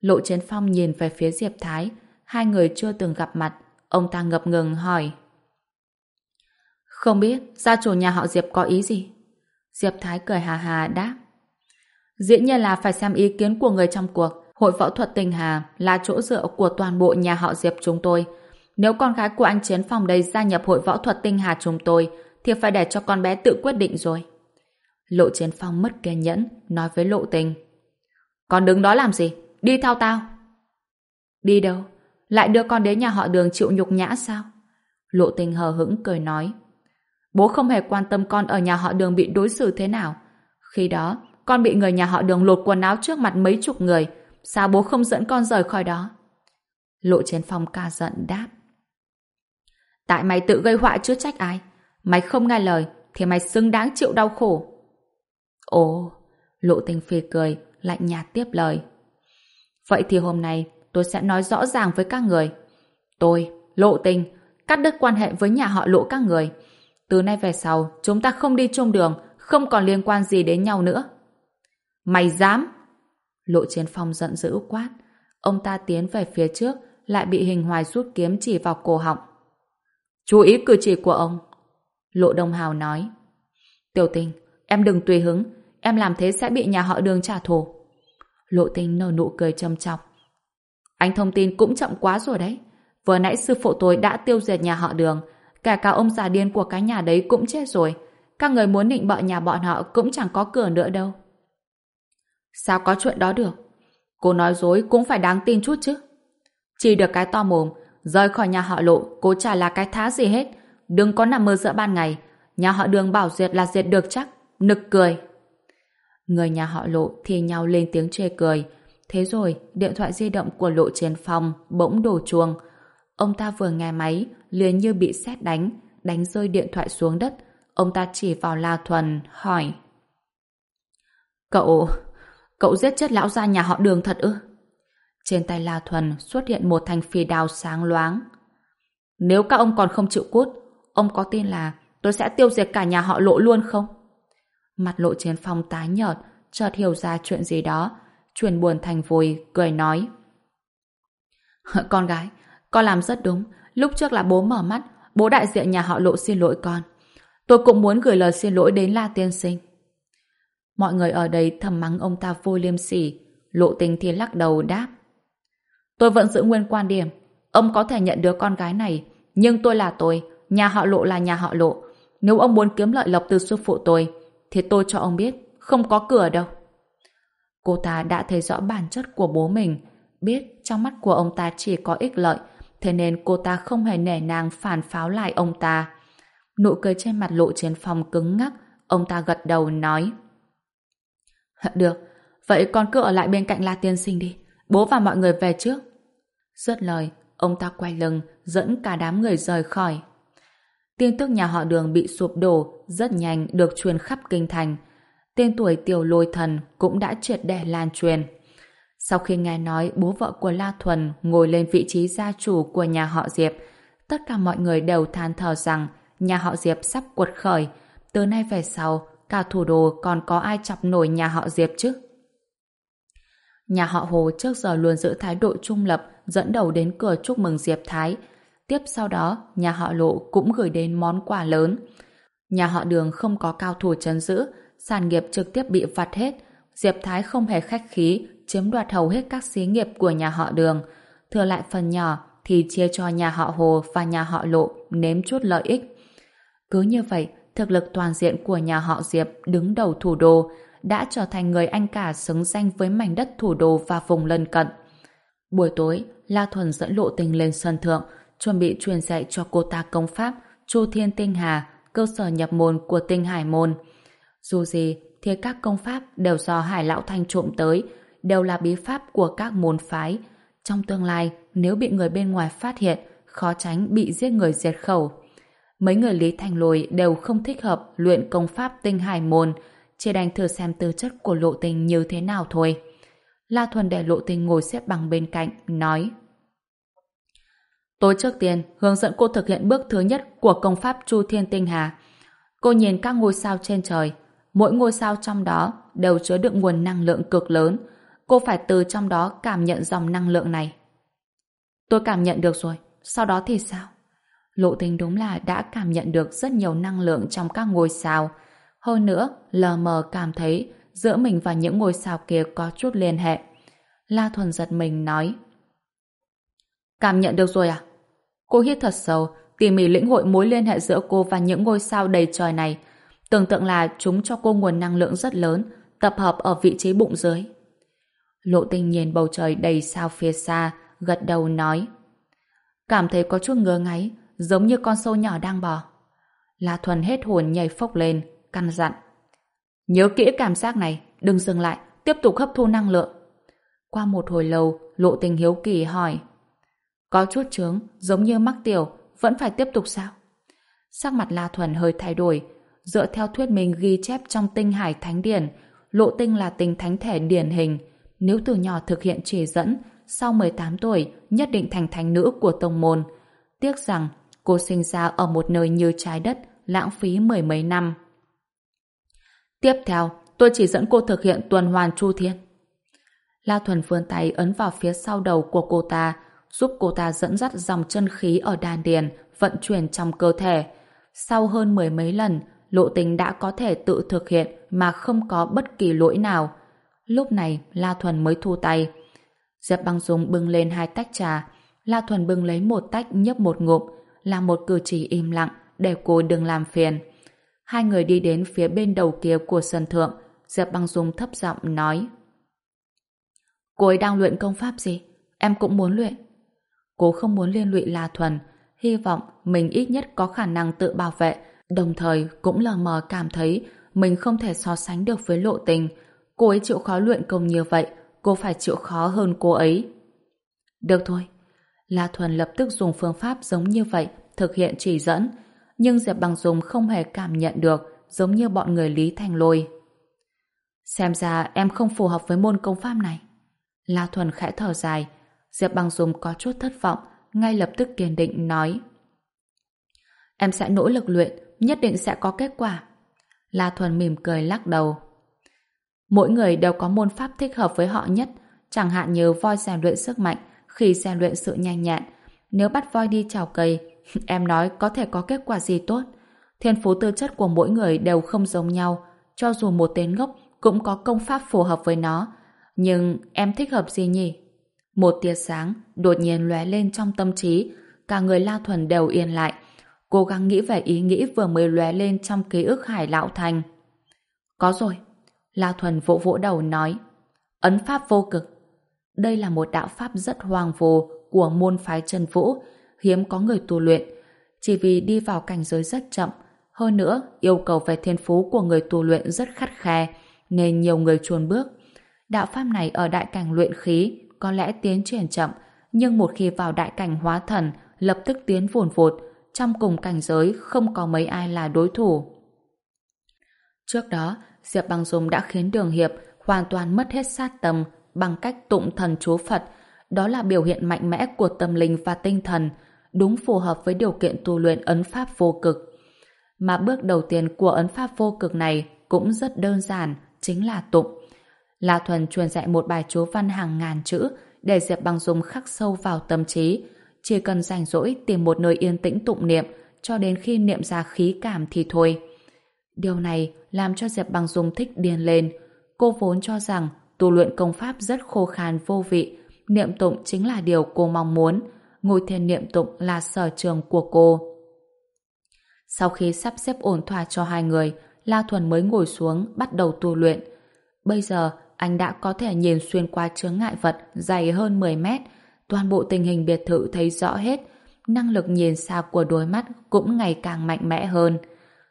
Lộ trần Phong nhìn về phía Diệp Thái, hai người chưa từng gặp mặt, ông ta ngập ngừng hỏi. Không biết gia chủ nhà họ Diệp có ý gì? Diệp Thái cười hà hà đáp. Dĩ nhiên là phải xem ý kiến của người trong cuộc. Hội võ thuật tình Hà là chỗ dựa của toàn bộ nhà họ Diệp chúng tôi. Nếu con gái của anh Chiến Phong đây gia nhập hội võ thuật tinh Hà chúng tôi, thì phải để cho con bé tự quyết định rồi. Lộ Chiến Phong mất kiên nhẫn, nói với Lộ Tình. Con đứng đó làm gì? Đi theo tao. Đi đâu? Lại đưa con đến nhà họ đường chịu nhục nhã sao? Lộ Tình hờ hững cười nói. Bố không hề quan tâm con ở nhà họ đường bị đối xử thế nào. Khi đó, con bị người nhà họ đường lột quần áo trước mặt mấy chục người. Sao bố không dẫn con rời khỏi đó? Lộ trên phòng ca giận đáp. Tại mày tự gây họa chứ trách ai? Mày không nghe lời thì mày xứng đáng chịu đau khổ. Ồ, lộ tình phi cười, lạnh nhạt tiếp lời. Vậy thì hôm nay tôi sẽ nói rõ ràng với các người. Tôi, lộ tình, cắt đứt quan hệ với nhà họ lộ các người. Từ nay về sau, chúng ta không đi chung đường, không còn liên quan gì đến nhau nữa. Mày dám! Lộ chiến phong giận dữ quát. Ông ta tiến về phía trước, lại bị hình hoài rút kiếm chỉ vào cổ họng. Chú ý cử chỉ của ông. Lộ Đông Hào nói. Tiểu tình, em đừng tùy hứng, em làm thế sẽ bị nhà họ đường trả thù. Lộ tình nở nụ cười châm chọc. Anh thông tin cũng chậm quá rồi đấy. Vừa nãy sư phụ tôi đã tiêu diệt nhà họ đường, Cả cả ông già điên của cái nhà đấy cũng chết rồi. Các người muốn định bợ nhà bọn họ cũng chẳng có cửa nữa đâu. Sao có chuyện đó được? Cô nói dối cũng phải đáng tin chút chứ. Chỉ được cái to mồm, rời khỏi nhà họ lộ, cô chả là cái thá gì hết. Đừng có nằm mơ giữa ban ngày. Nhà họ đường bảo diệt là diệt được chắc. Nực cười. Người nhà họ lộ thì nhau lên tiếng chê cười. Thế rồi, điện thoại di động của lộ trên phòng bỗng đổ chuông. Ông ta vừa nghe máy, liền như bị sét đánh, đánh rơi điện thoại xuống đất. Ông ta chỉ vào La Thuần, hỏi. Cậu, cậu giết chết lão gia nhà họ đường thật ư? Trên tay La Thuần xuất hiện một thanh phi đao sáng loáng. Nếu các ông còn không chịu cút, ông có tin là tôi sẽ tiêu diệt cả nhà họ lộ luôn không? Mặt lộ trên phòng tái nhợt, chợt hiểu ra chuyện gì đó, chuyển buồn thành vui, cười nói. Con gái, con làm rất đúng. Lúc trước là bố mở mắt, bố đại diện nhà họ lộ xin lỗi con. Tôi cũng muốn gửi lời xin lỗi đến La Tiên Sinh. Mọi người ở đây thầm mắng ông ta vô liêm sỉ. Lộ tình thì lắc đầu đáp. Tôi vẫn giữ nguyên quan điểm. Ông có thể nhận đứa con gái này, nhưng tôi là tôi, nhà họ lộ là nhà họ lộ. Nếu ông muốn kiếm lợi lộc từ sư phụ tôi, thì tôi cho ông biết, không có cửa đâu. Cô ta đã thấy rõ bản chất của bố mình, biết trong mắt của ông ta chỉ có ích lợi, thế nên cô ta không hề nể nang phản pháo lại ông ta. Nụ cười trên mặt lộ chiến phòng cứng ngắc, ông ta gật đầu nói. Được, vậy con cứ ở lại bên cạnh La Tiên Sinh đi, bố và mọi người về trước. Dứt lời, ông ta quay lưng, dẫn cả đám người rời khỏi. Tin tức nhà họ đường bị sụp đổ rất nhanh được truyền khắp kinh thành. Tên tuổi tiểu lôi thần cũng đã triệt để lan truyền. Sau khi nghe nói bố vợ của La Thuần ngồi lên vị trí gia chủ của nhà họ Diệp, tất cả mọi người đều than thở rằng nhà họ Diệp sắp cuột khởi. Từ nay về sau, cả thủ đô còn có ai chọc nổi nhà họ Diệp chứ? Nhà họ Hồ trước giờ luôn giữ thái độ trung lập dẫn đầu đến cửa chúc mừng Diệp Thái. Tiếp sau đó, nhà họ Lộ cũng gửi đến món quà lớn. Nhà họ Đường không có cao thủ chấn giữ, sản nghiệp trực tiếp bị vặt hết. Diệp Thái không hề khách khí, chiếm đoạt hầu hết các xí nghiệp của nhà họ Đường. Thừa lại phần nhỏ thì chia cho nhà họ Hồ và nhà họ Lộ nếm chút lợi ích. Cứ như vậy, thực lực toàn diện của nhà họ Diệp đứng đầu thủ đô đã trở thành người anh cả xứng danh với mảnh đất thủ đô và vùng lân cận. Buổi tối, La Thuần dẫn lộ tình lên sân thượng, chuẩn bị truyền dạy cho cô ta công pháp Chu Thiên Tinh Hà, cơ sở nhập môn của Tinh Hải Môn. Dù gì, thì các công pháp đều do Hải Lão Thanh trộm tới, đều là bí pháp của các môn phái. Trong tương lai, nếu bị người bên ngoài phát hiện, khó tránh bị giết người diệt khẩu. Mấy người Lý Thành Lôi đều không thích hợp luyện công pháp Tinh Hải Môn, chỉ đành thử xem tư chất của lộ tình như thế nào thôi. La Thuần để lộ tình ngồi xếp bằng bên cạnh, nói tối trước tiên hướng dẫn cô thực hiện bước thứ nhất của công pháp Chu Thiên Tinh Hà. Cô nhìn các ngôi sao trên trời, mỗi ngôi sao trong đó đều chứa đựng nguồn năng lượng cực lớn. Cô phải từ trong đó cảm nhận dòng năng lượng này. Tôi cảm nhận được rồi, sau đó thì sao? Lộ tình đúng là đã cảm nhận được rất nhiều năng lượng trong các ngôi sao. Hơn nữa, lờ mờ cảm thấy giữa mình và những ngôi sao kia có chút liên hệ. La Thuần giật mình nói Cảm nhận được rồi à? Cô hít thật sâu, tỉ mỉ lĩnh hội mối liên hệ giữa cô và những ngôi sao đầy trời này. Tưởng tượng là chúng cho cô nguồn năng lượng rất lớn, tập hợp ở vị trí bụng dưới. Lộ tinh nhìn bầu trời đầy sao phía xa, gật đầu nói Cảm thấy có chút ngơ ngáy, giống như con sâu nhỏ đang bò. La Thuần hết hồn nhảy phốc lên, căn dặn Nhớ kỹ cảm giác này, đừng dừng lại, tiếp tục hấp thu năng lượng. Qua một hồi lâu, lộ tình hiếu kỳ hỏi. Có chút chướng, giống như mắc tiểu, vẫn phải tiếp tục sao? Sắc mặt La Thuần hơi thay đổi. Dựa theo thuyết mình ghi chép trong tinh hải thánh điển, lộ tinh là tinh thánh thể điển hình. Nếu từ nhỏ thực hiện chỉ dẫn, sau 18 tuổi nhất định thành thánh nữ của tông môn. Tiếc rằng cô sinh ra ở một nơi như trái đất, lãng phí mười mấy năm. Tiếp theo, tôi chỉ dẫn cô thực hiện tuần hoàn chu thiên. La Thuần vươn tay ấn vào phía sau đầu của cô ta, giúp cô ta dẫn dắt dòng chân khí ở đan điền vận chuyển trong cơ thể. Sau hơn mười mấy lần, lộ tình đã có thể tự thực hiện mà không có bất kỳ lỗi nào. Lúc này, La Thuần mới thu tay. Diệp Băng Dung bưng lên hai tách trà. La Thuần bưng lấy một tách nhấp một ngụm, là một cử chỉ im lặng để cô đừng làm phiền. Hai người đi đến phía bên đầu kia của sân thượng, Diệp Băng Dung thấp giọng nói. Cô ấy đang luyện công pháp gì? Em cũng muốn luyện. Cô không muốn liên lụy La Thuần, hy vọng mình ít nhất có khả năng tự bảo vệ, đồng thời cũng lờ mờ cảm thấy mình không thể so sánh được với lộ tình. Cô ấy chịu khó luyện công như vậy, cô phải chịu khó hơn cô ấy. Được thôi. La Thuần lập tức dùng phương pháp giống như vậy thực hiện chỉ dẫn, nhưng Diệp Bằng Dung không hề cảm nhận được giống như bọn người Lý Thành Lôi. Xem ra em không phù hợp với môn công pháp này. La Thuần khẽ thở dài, Diệp Bằng Dung có chút thất vọng, ngay lập tức kiên định nói. Em sẽ nỗ lực luyện, nhất định sẽ có kết quả. La Thuần mỉm cười lắc đầu. Mỗi người đều có môn pháp thích hợp với họ nhất, chẳng hạn như voi rèn luyện sức mạnh, khi rèn luyện sự nhanh nhẹn. Nếu bắt voi đi trào cây, em nói có thể có kết quả gì tốt. Thiên phú tư chất của mỗi người đều không giống nhau, cho dù một tên ngốc cũng có công pháp phù hợp với nó. Nhưng em thích hợp gì nhỉ? Một tia sáng đột nhiên lóe lên trong tâm trí, cả người La Thuần đều yên lại, cố gắng nghĩ về ý nghĩ vừa mới lóe lên trong ký ức Hải Lão Thành. Có rồi. La Thuần vỗ vỗ đầu nói. Ấn pháp vô cực. Đây là một đạo pháp rất hoàng vô của môn phái Trần Vũ, hiếm có người tu luyện. Chỉ vì đi vào cảnh giới rất chậm, hơn nữa yêu cầu về thiên phú của người tu luyện rất khắt khe, nên nhiều người chuồn bước. Đạo pháp này ở đại cảnh luyện khí có lẽ tiến triển chậm, nhưng một khi vào đại cảnh hóa thần, lập tức tiến vùn vột trong cùng cảnh giới không có mấy ai là đối thủ. Trước đó, Diệp Bằng Dung đã khiến Đường Hiệp hoàn toàn mất hết sát tâm bằng cách tụng thần chú Phật. Đó là biểu hiện mạnh mẽ của tâm linh và tinh thần, đúng phù hợp với điều kiện tu luyện ấn pháp vô cực. Mà bước đầu tiên của ấn pháp vô cực này cũng rất đơn giản, chính là tụng. La Thuần truyền dạy một bài chú văn hàng ngàn chữ để Diệp Bằng Dung khắc sâu vào tâm trí. Chỉ cần rảnh rỗi tìm một nơi yên tĩnh tụng niệm cho đến khi niệm ra khí cảm thì thôi. Điều này làm cho Diệp Bằng Dung thích điên lên. Cô vốn cho rằng tu luyện công pháp rất khô khan vô vị, niệm tụng chính là điều cô mong muốn. Ngồi thiền niệm tụng là sở trường của cô. Sau khi sắp xếp ổn thỏa cho hai người, La Thuần mới ngồi xuống bắt đầu tu luyện. Bây giờ, anh đã có thể nhìn xuyên qua chướng ngại vật dày hơn 10 mét. Toàn bộ tình hình biệt thự thấy rõ hết. Năng lực nhìn xa của đôi mắt cũng ngày càng mạnh mẽ hơn.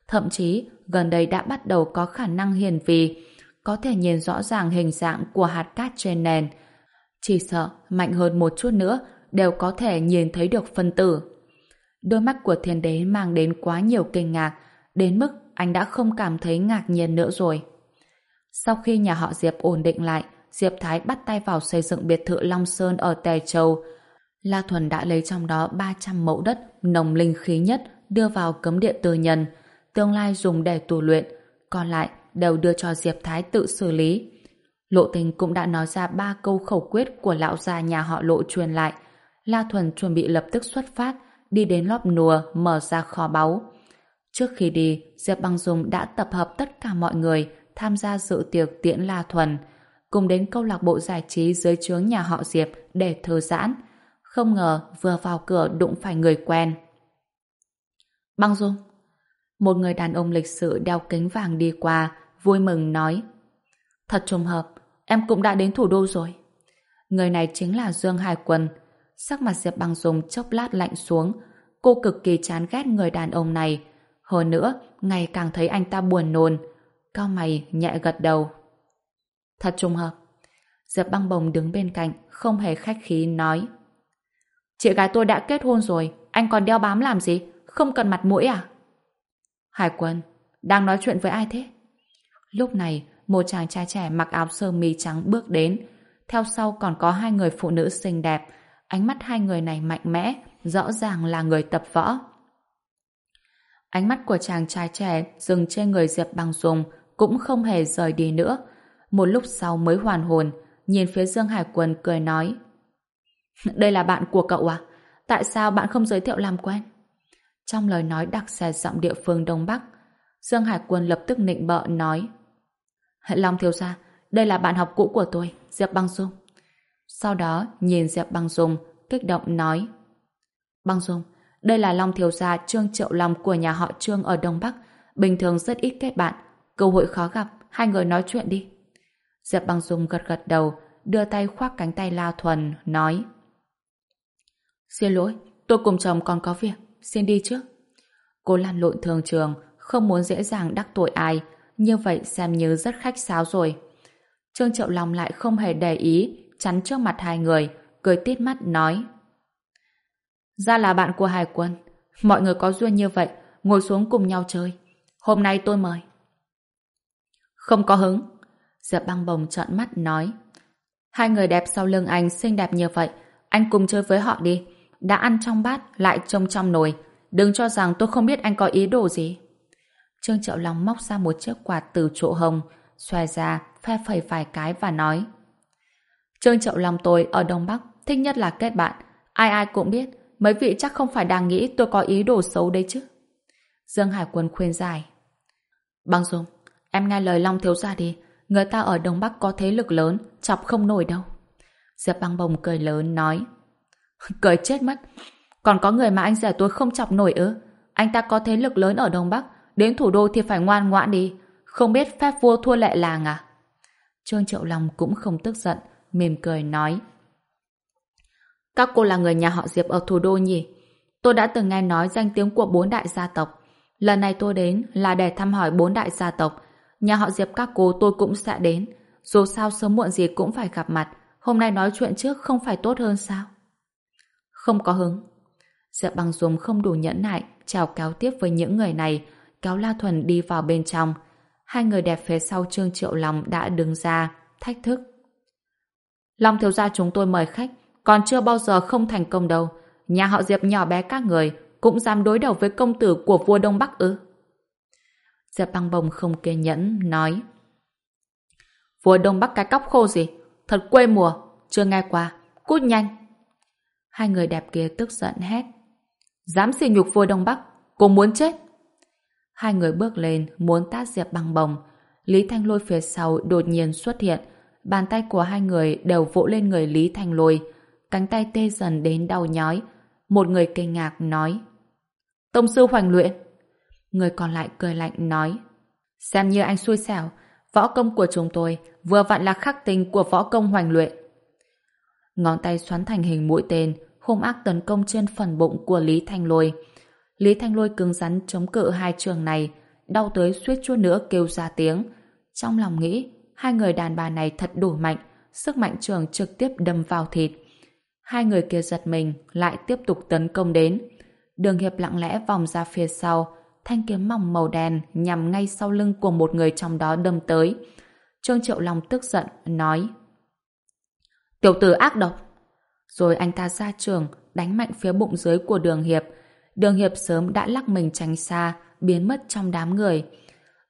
Thậm chí, gần đây đã bắt đầu có khả năng hiển vi, có thể nhìn rõ ràng hình dạng của hạt cát trên nền. Chỉ sợ, mạnh hơn một chút nữa, đều có thể nhìn thấy được phân tử. Đôi mắt của thiên đế mang đến quá nhiều kinh ngạc, đến mức anh đã không cảm thấy ngạc nhiên nữa rồi. Sau khi nhà họ Diệp ổn định lại, Diệp Thái bắt tay vào xây dựng biệt thự Long Sơn ở Tè Châu. La Thuần đã lấy trong đó 300 mẫu đất nồng linh khí nhất đưa vào cấm địa tư nhân, tương lai dùng để tu luyện, còn lại đều đưa cho Diệp Thái tự xử lý. Lộ tình cũng đã nói ra ba câu khẩu quyết của lão gia nhà họ lộ truyền lại. La Thuần chuẩn bị lập tức xuất phát, đi đến lóp nùa mở ra kho báu. Trước khi đi, Diệp Băng Dung đã tập hợp tất cả mọi người tham gia dự tiệc tiễn La Thuần, cùng đến câu lạc bộ giải trí dưới trướng nhà họ Diệp để thư giãn. Không ngờ vừa vào cửa đụng phải người quen. Băng Dung một người đàn ông lịch sự đeo kính vàng đi qua, vui mừng nói Thật trùng hợp, em cũng đã đến thủ đô rồi. Người này chính là Dương Hải Quân. Sắc mặt Diệp Băng Dung chốc lát lạnh xuống. Cô cực kỳ chán ghét người đàn ông này. Hơn nữa, ngày càng thấy anh ta buồn nôn, cao mày nhẹ gật đầu. Thật trùng hợp. Diệp băng bồng đứng bên cạnh, không hề khách khí nói. Chị gái tôi đã kết hôn rồi, anh còn đeo bám làm gì? Không cần mặt mũi à? Hải quân, đang nói chuyện với ai thế? Lúc này, một chàng trai trẻ mặc áo sơ mi trắng bước đến. Theo sau còn có hai người phụ nữ xinh đẹp. Ánh mắt hai người này mạnh mẽ, rõ ràng là người tập võ. Ánh mắt của chàng trai trẻ dừng trên người Diệp băng dùng, cũng không hề rời đi nữa. Một lúc sau mới hoàn hồn, nhìn phía Dương Hải Quân cười nói. Đây là bạn của cậu à? Tại sao bạn không giới thiệu làm quen? Trong lời nói đặc xe giọng địa phương Đông Bắc, Dương Hải Quân lập tức nịnh bợ nói. Long thiếu gia, đây là bạn học cũ của tôi, Diệp Băng Dung. Sau đó nhìn Diệp Băng Dung, kích động nói. Băng Dung, Đây là Long Thiếu Gia Trương Triệu Long của nhà họ Trương ở Đông Bắc. Bình thường rất ít kết bạn. Cơ hội khó gặp, hai người nói chuyện đi. Diệp Băng Dung gật gật đầu, đưa tay khoác cánh tay La Thuần, nói Xin lỗi, tôi cùng chồng còn có việc, xin đi trước. Cô lăn lộn thường trường, không muốn dễ dàng đắc tội ai, như vậy xem như rất khách sáo rồi. Trương Triệu Long lại không hề để ý, chắn trước mặt hai người, cười tít mắt nói. Ra là bạn của Hải quân, mọi người có duyên như vậy, ngồi xuống cùng nhau chơi. Hôm nay tôi mời. Không có hứng. Diệp băng bồng trợn mắt nói. Hai người đẹp sau lưng anh xinh đẹp như vậy, anh cùng chơi với họ đi. Đã ăn trong bát, lại trông trong nồi. Đừng cho rằng tôi không biết anh có ý đồ gì. Trương Triệu Long móc ra một chiếc quạt từ chỗ hồng, xòe ra, phe phẩy vài cái và nói. Trương Triệu Long tôi ở Đông Bắc thích nhất là kết bạn. Ai ai cũng biết, mấy vị chắc không phải đang nghĩ tôi có ý đồ xấu đấy chứ. Dương Hải Quân khuyên giải. Băng Dung, em nghe lời Long thiếu gia đi. Người ta ở Đông Bắc có thế lực lớn, chọc không nổi đâu. Diệp băng bồng cười lớn nói cười chết mất. Còn có người mà anh rẻ tôi không chọc nổi ư? Anh ta có thế lực lớn ở Đông Bắc, đến thủ đô thì phải ngoan ngoãn đi. Không biết phép vua thua lệ làng à? Trương Triệu Long cũng không tức giận, mỉm cười nói. Các cô là người nhà họ Diệp ở thủ đô nhỉ? Tôi đã từng nghe nói danh tiếng của bốn đại gia tộc. Lần này tôi đến là để thăm hỏi bốn đại gia tộc. Nhà họ Diệp các cô tôi cũng sẽ đến. Dù sao sớm muộn gì cũng phải gặp mặt. Hôm nay nói chuyện trước không phải tốt hơn sao? Không có hứng. Diệp băng dùng không đủ nhẫn nại chào kéo tiếp với những người này kéo La Thuần đi vào bên trong. Hai người đẹp phía sau Trương Triệu Long đã đứng ra, thách thức. Long thiếu gia chúng tôi mời khách, còn chưa bao giờ không thành công đâu. Nhà họ Diệp nhỏ bé các người cũng dám đối đầu với công tử của vua Đông Bắc ư? Diệp băng bồng không kiên nhẫn, nói Vua Đông Bắc cái cóc khô gì? Thật quê mùa, chưa nghe qua, cút nhanh. Hai người đẹp kia tức giận hét. Dám xỉ nhục vua Đông Bắc, cô muốn chết. Hai người bước lên, muốn tát Diệp bằng bồng. Lý Thanh Lôi phía sau đột nhiên xuất hiện. Bàn tay của hai người đều vỗ lên người Lý Thanh Lôi. Cánh tay tê dần đến đau nhói. Một người kinh ngạc nói. Tông sư hoành luyện. Người còn lại cười lạnh nói. Xem như anh xui xẻo. Võ công của chúng tôi vừa vặn là khắc tinh của võ công hoành luyện. Ngón tay xoắn thành hình mũi tên, hung ác tấn công trên phần bụng của Lý Thanh Lôi. Lý Thanh Lôi cứng rắn chống cự hai trường này, đau tới suýt chút nữa kêu ra tiếng. Trong lòng nghĩ, hai người đàn bà này thật đủ mạnh, sức mạnh trường trực tiếp đâm vào thịt. Hai người kia giật mình, lại tiếp tục tấn công đến. Đường Hiệp lặng lẽ vòng ra phía sau, thanh kiếm mỏng màu đen nhằm ngay sau lưng của một người trong đó đâm tới. Trương Triệu Long tức giận, nói Tiểu tử ác độc! Rồi anh ta ra trường, đánh mạnh phía bụng dưới của đường Hiệp, Đường Hiệp sớm đã lắc mình tránh xa, biến mất trong đám người.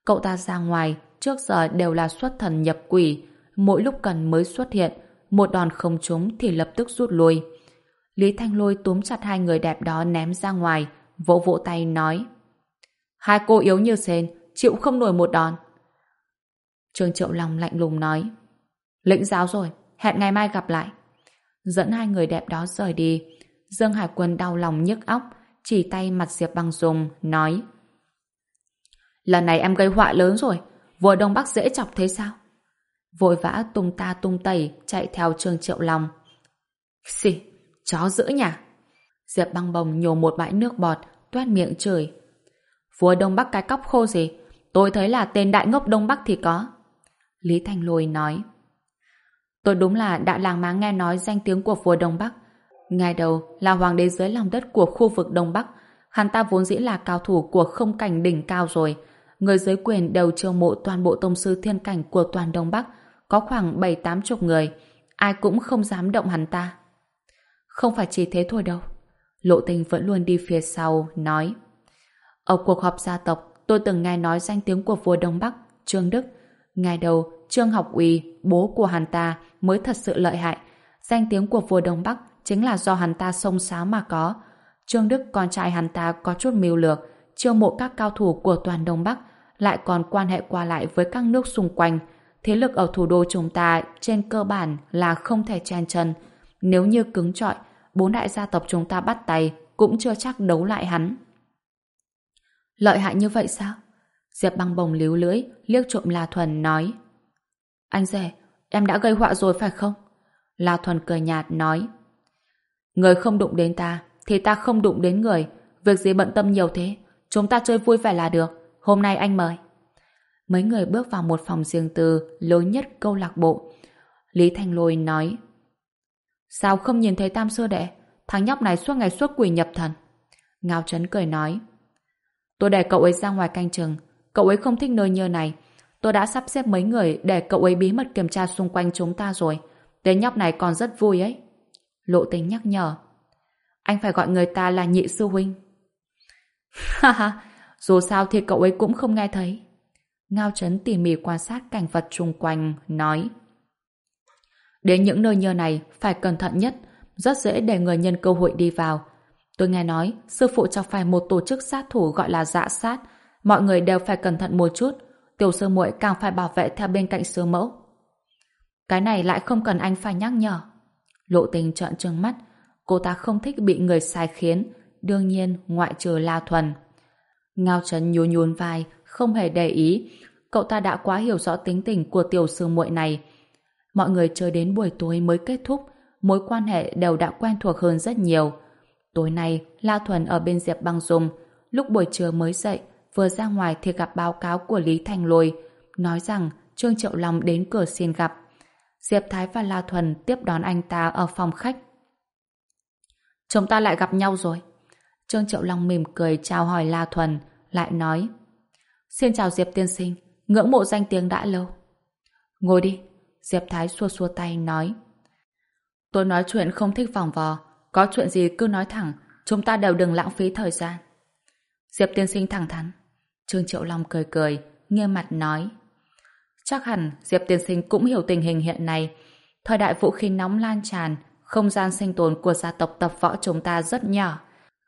Cậu ta ra ngoài, trước giờ đều là xuất thần nhập quỷ, mỗi lúc cần mới xuất hiện, một đòn không trúng thì lập tức rút lui. Lý Thanh Lôi túm chặt hai người đẹp đó ném ra ngoài, vỗ vỗ tay nói Hai cô yếu như sên, chịu không nổi một đòn. Trương Triệu Long lạnh lùng nói Lĩnh giáo rồi, hẹn ngày mai gặp lại. Dẫn hai người đẹp đó rời đi. Dương Hải Quân đau lòng nhức óc, chỉ tay mặt Diệp Băng Dung, nói Lần này em gây họa lớn rồi, vua Đông Bắc dễ chọc thế sao? Vội vã tung ta tung tẩy chạy theo Trương Triệu Long. Xì, chó dữ nhà! Diệp Băng Bồng nhổ một bãi nước bọt, toát miệng chửi. Vua Đông Bắc cái cóc khô gì? Tôi thấy là tên đại ngốc Đông Bắc thì có. Lý Thanh Lôi nói. Tôi đúng là đã làng má nghe nói danh tiếng của vua Đông Bắc, Ngày đầu là hoàng đế dưới lòng đất của khu vực Đông Bắc. Hắn ta vốn dĩ là cao thủ của không cảnh đỉnh cao rồi. Người dưới quyền đều chiêu mộ toàn bộ tông sư thiên cảnh của toàn Đông Bắc. Có khoảng 7-8 chục người. Ai cũng không dám động hắn ta. Không phải chỉ thế thôi đâu. Lộ tình vẫn luôn đi phía sau, nói. Ở cuộc họp gia tộc, tôi từng nghe nói danh tiếng của vua Đông Bắc, Trương Đức. Ngày đầu, Trương Học Uy, bố của hắn ta, mới thật sự lợi hại. Danh tiếng của vua Đông Bắc chính là do hắn ta sông xáo mà có. Trương Đức con trai hắn ta có chút mưu lược, chiêu mộ các cao thủ của toàn Đông Bắc, lại còn quan hệ qua lại với các nước xung quanh. Thế lực ở thủ đô chúng ta trên cơ bản là không thể chen chân. Nếu như cứng trọi, bốn đại gia tộc chúng ta bắt tay, cũng chưa chắc đấu lại hắn. Lợi hại như vậy sao? Diệp băng bồng líu lưỡi, liếc trộm La Thuần nói. Anh rể, em đã gây họa rồi phải không? La Thuần cười nhạt nói. Người không đụng đến ta, thì ta không đụng đến người. Việc gì bận tâm nhiều thế? Chúng ta chơi vui vẻ là được. Hôm nay anh mời. Mấy người bước vào một phòng riêng tư lối nhất câu lạc bộ. Lý Thanh Lôi nói Sao không nhìn thấy Tam Sư Đệ? Thằng nhóc này suốt ngày suốt quỷ nhập thần. Ngao Trấn cười nói Tôi để cậu ấy ra ngoài canh chừng. Cậu ấy không thích nơi như này. Tôi đã sắp xếp mấy người để cậu ấy bí mật kiểm tra xung quanh chúng ta rồi. Tên nhóc này còn rất vui ấy. Lộ tình nhắc nhở. Anh phải gọi người ta là nhị sư huynh. Ha ha, dù sao thì cậu ấy cũng không nghe thấy. Ngao Trấn tỉ mỉ quan sát cảnh vật xung quanh, nói Đến những nơi như này phải cẩn thận nhất, rất dễ để người nhân cơ hội đi vào. Tôi nghe nói, sư phụ cho phải một tổ chức sát thủ gọi là dạ sát, mọi người đều phải cẩn thận một chút, tiểu sư muội càng phải bảo vệ theo bên cạnh sư mẫu. Cái này lại không cần anh phải nhắc nhở. Lộ tình trợn trừng mắt, cô ta không thích bị người sai khiến, đương nhiên ngoại trừ La Thuần. Ngao Trấn nhún nhún vai, không hề để ý, cậu ta đã quá hiểu rõ tính tình của tiểu sư muội này. Mọi người chơi đến buổi tối mới kết thúc, mối quan hệ đều đã quen thuộc hơn rất nhiều. Tối nay, La Thuần ở bên Diệp Băng Dung, lúc buổi trưa mới dậy, vừa ra ngoài thì gặp báo cáo của Lý Thành Lôi, nói rằng Trương Triệu Long đến cửa xin gặp. Diệp Thái và La Thuần tiếp đón anh ta ở phòng khách. Chúng ta lại gặp nhau rồi. Trương Triệu Long mỉm cười chào hỏi La Thuần, lại nói Xin chào Diệp tiên sinh, ngưỡng mộ danh tiếng đã lâu. Ngồi đi, Diệp Thái xua xua tay nói Tôi nói chuyện không thích vòng vò, có chuyện gì cứ nói thẳng, chúng ta đều đừng lãng phí thời gian. Diệp tiên sinh thẳng thắn. Trương Triệu Long cười cười, nghiêm mặt nói Chắc hẳn Diệp tiên sinh cũng hiểu tình hình hiện nay. Thời đại vũ khí nóng lan tràn, không gian sinh tồn của gia tộc tập võ chúng ta rất nhỏ.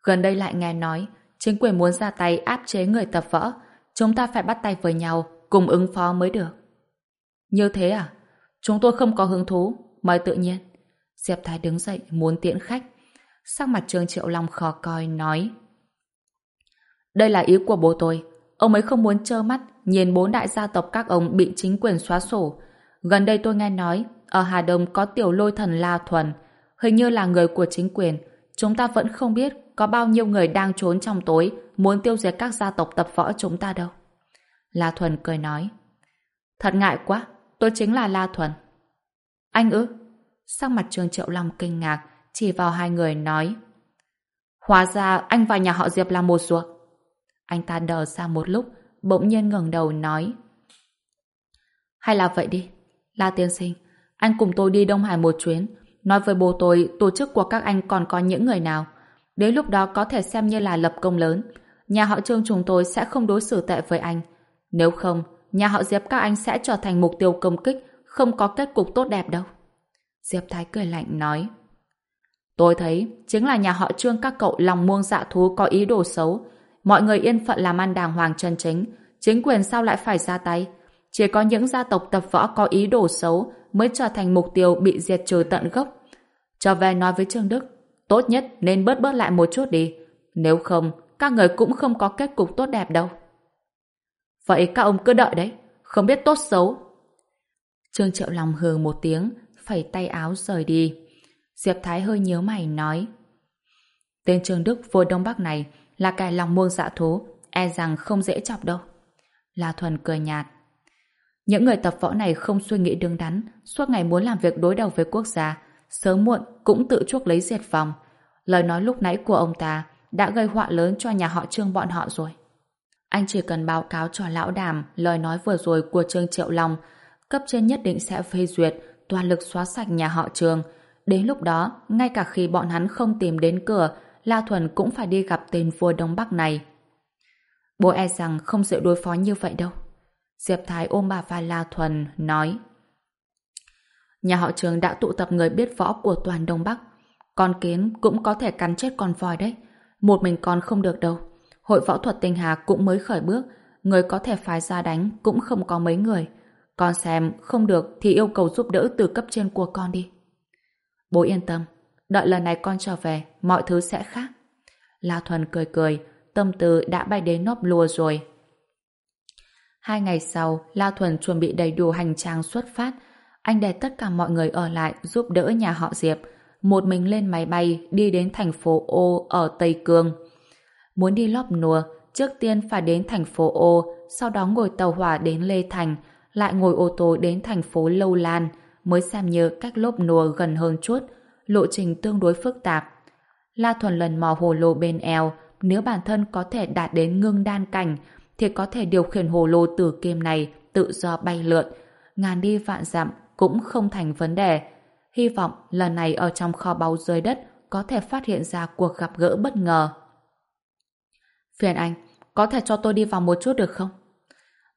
Gần đây lại nghe nói, chính quyền muốn ra tay áp chế người tập võ, chúng ta phải bắt tay với nhau, cùng ứng phó mới được. Như thế à? Chúng tôi không có hứng thú, mời tự nhiên. Diệp Thái đứng dậy muốn tiễn khách. Sắc mặt Trương Triệu Long khó coi nói Đây là ý của bố tôi. Ông ấy không muốn trơ mắt nhìn bốn đại gia tộc các ông bị chính quyền xóa sổ. Gần đây tôi nghe nói ở Hà Đông có tiểu lôi thần La Thuần hình như là người của chính quyền. Chúng ta vẫn không biết có bao nhiêu người đang trốn trong tối muốn tiêu diệt các gia tộc tập võ chúng ta đâu. La Thuần cười nói Thật ngại quá, tôi chính là La Thuần. Anh ư? Sắc mặt Trương Triệu Long kinh ngạc, chỉ vào hai người nói Hóa ra anh và nhà họ Diệp là một ruột. Anh ta đờ ra một lúc, bỗng nhiên ngẩng đầu nói Hay là vậy đi, La Tiên Sinh, anh cùng tôi đi Đông Hải một chuyến, nói với bố tôi tổ chức của các anh còn có những người nào. Đến lúc đó có thể xem như là lập công lớn. Nhà họ Trương chúng tôi sẽ không đối xử tệ với anh. Nếu không, nhà họ Diệp các anh sẽ trở thành mục tiêu công kích, không có kết cục tốt đẹp đâu. Diệp Thái cười lạnh nói Tôi thấy chính là nhà họ Trương các cậu lòng muông dạ thú có ý đồ xấu. Mọi người yên phận làm ăn đàng hoàng chân chính. Chính quyền sao lại phải ra tay? Chỉ có những gia tộc tập võ có ý đồ xấu mới trở thành mục tiêu bị diệt trừ tận gốc. Trở về nói với Trương Đức tốt nhất nên bớt bớt lại một chút đi. Nếu không, các người cũng không có kết cục tốt đẹp đâu. Vậy các ông cứ đợi đấy, không biết tốt xấu. Trương Triệu Long hừ một tiếng, phẩy tay áo rời đi. Diệp Thái hơi nhớ mày nói Tên Trương Đức vua Đông Bắc này là kẻ lòng muông dạ thú, e rằng không dễ chọc đâu. La Thuần cười nhạt. Những người tập võ này không suy nghĩ đứng đắn, suốt ngày muốn làm việc đối đầu với quốc gia, sớm muộn cũng tự chuốc lấy diệt vong. Lời nói lúc nãy của ông ta đã gây họa lớn cho nhà họ Trương bọn họ rồi. Anh chỉ cần báo cáo cho lão đàm lời nói vừa rồi của Trương Triệu Long, cấp trên nhất định sẽ phê duyệt toàn lực xóa sạch nhà họ Trương. Đến lúc đó, ngay cả khi bọn hắn không tìm đến cửa, La Thuần cũng phải đi gặp tên vua Đông Bắc này. Bố e rằng không dễ đối phó như vậy đâu. Diệp Thái ôm bà vai La Thuần, nói Nhà họ Trường đã tụ tập người biết võ của toàn Đông Bắc. Con kiến cũng có thể cắn chết con voi đấy. Một mình con không được đâu. Hội võ thuật tinh hà cũng mới khởi bước, người có thể phái ra đánh cũng không có mấy người. Con xem không được thì yêu cầu giúp đỡ từ cấp trên của con đi. Bố yên tâm, đợi lần này con trở về, mọi thứ sẽ khác. La Thuần cười cười, tâm tư đã bay đến nóc lùa rồi. Hai ngày sau, La Thuần chuẩn bị đầy đủ hành trang xuất phát. Anh để tất cả mọi người ở lại giúp đỡ nhà họ Diệp. Một mình lên máy bay đi đến thành phố Ô ở Tây Cương. Muốn đi lóp nùa, trước tiên phải đến thành phố Ô, sau đó ngồi tàu hỏa đến Lê Thành, lại ngồi ô tô đến thành phố Lâu Lan, mới xem như cách lốp nùa gần hơn chút, lộ trình tương đối phức tạp. La Thuần lần mò hồ lô bên eo, nếu bản thân có thể đạt đến ngưng đan cảnh, thì có thể điều khiển hồ lô tử kim này tự do bay lượn, ngàn đi vạn dặm cũng không thành vấn đề. Hy vọng lần này ở trong kho báu dưới đất có thể phát hiện ra cuộc gặp gỡ bất ngờ. Phiền anh, có thể cho tôi đi vào một chút được không?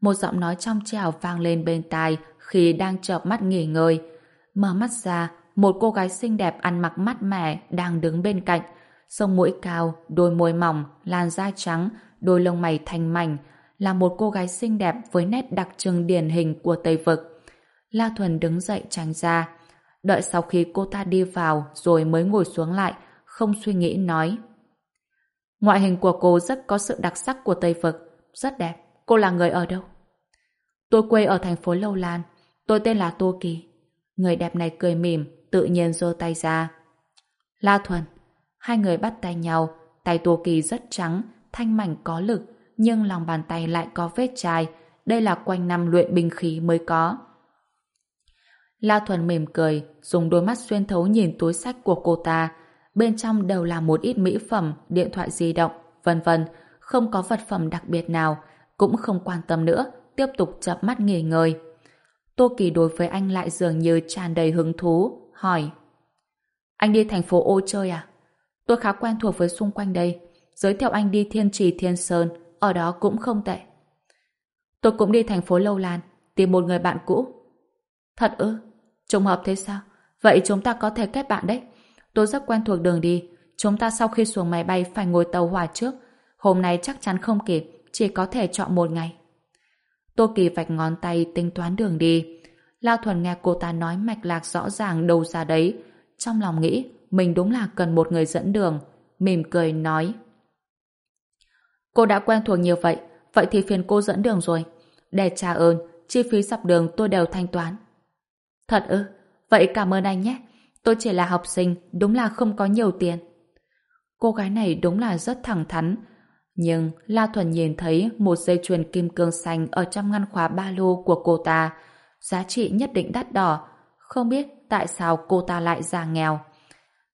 Một giọng nói trong trẻo vang lên bên tai khi đang chợp mắt nghỉ ngơi. Mở mắt ra, một cô gái xinh đẹp ăn mặc mát mẻ đang đứng bên cạnh. Sông mũi cao, đôi môi mỏng, làn da trắng, đôi lông mày thanh mảnh, là một cô gái xinh đẹp với nét đặc trưng điển hình của Tây Vực. La Thuần đứng dậy tránh ra. Đợi sau khi cô ta đi vào rồi mới ngồi xuống lại, không suy nghĩ nói. Ngoại hình của cô rất có sự đặc sắc của Tây Vực, rất đẹp. Cô là người ở đâu? Tôi quê ở thành phố Lâu Lan. Tôi tên là Tô Kỳ. Người đẹp này cười mỉm, tự nhiên giơ tay ra. La Thuần. Hai người bắt tay nhau, tay Tô Kỳ rất trắng, thanh mảnh có lực, nhưng lòng bàn tay lại có vết chai. Đây là quanh năm luyện binh khí mới có. La Thuần mỉm cười, dùng đôi mắt xuyên thấu nhìn túi sách của cô ta. Bên trong đều là một ít mỹ phẩm, điện thoại di động, vân vân, không có vật phẩm đặc biệt nào, cũng không quan tâm nữa, tiếp tục chập mắt nghỉ ngơi. Tô Kỳ đối với anh lại dường như tràn đầy hứng thú, hỏi Anh đi thành phố ô chơi à? Tôi khá quen thuộc với xung quanh đây, giới thiệu anh đi Thiên Trì Thiên Sơn, ở đó cũng không tệ. Tôi cũng đi thành phố Lâu Lan, tìm một người bạn cũ. Thật ư? Trùng hợp thế sao? Vậy chúng ta có thể kết bạn đấy. Tôi rất quen thuộc đường đi. Chúng ta sau khi xuống máy bay phải ngồi tàu hỏa trước. Hôm nay chắc chắn không kịp, chỉ có thể chọn một ngày. Tô Kỳ vạch ngón tay tính toán đường đi. Lao Thuần nghe cô ta nói mạch lạc rõ ràng đâu ra đấy. Trong lòng nghĩ, mình đúng là cần một người dẫn đường. Mỉm cười nói. Cô đã quen thuộc nhiều vậy, vậy thì phiền cô dẫn đường rồi. Để trả ơn, chi phí dọc đường tôi đều thanh toán. Thật ư? Vậy cảm ơn anh nhé. Tôi chỉ là học sinh, đúng là không có nhiều tiền. Cô gái này đúng là rất thẳng thắn. Nhưng La Thuần nhìn thấy một dây chuyền kim cương xanh ở trong ngăn khóa ba lô của cô ta. Giá trị nhất định đắt đỏ. Không biết tại sao cô ta lại già nghèo.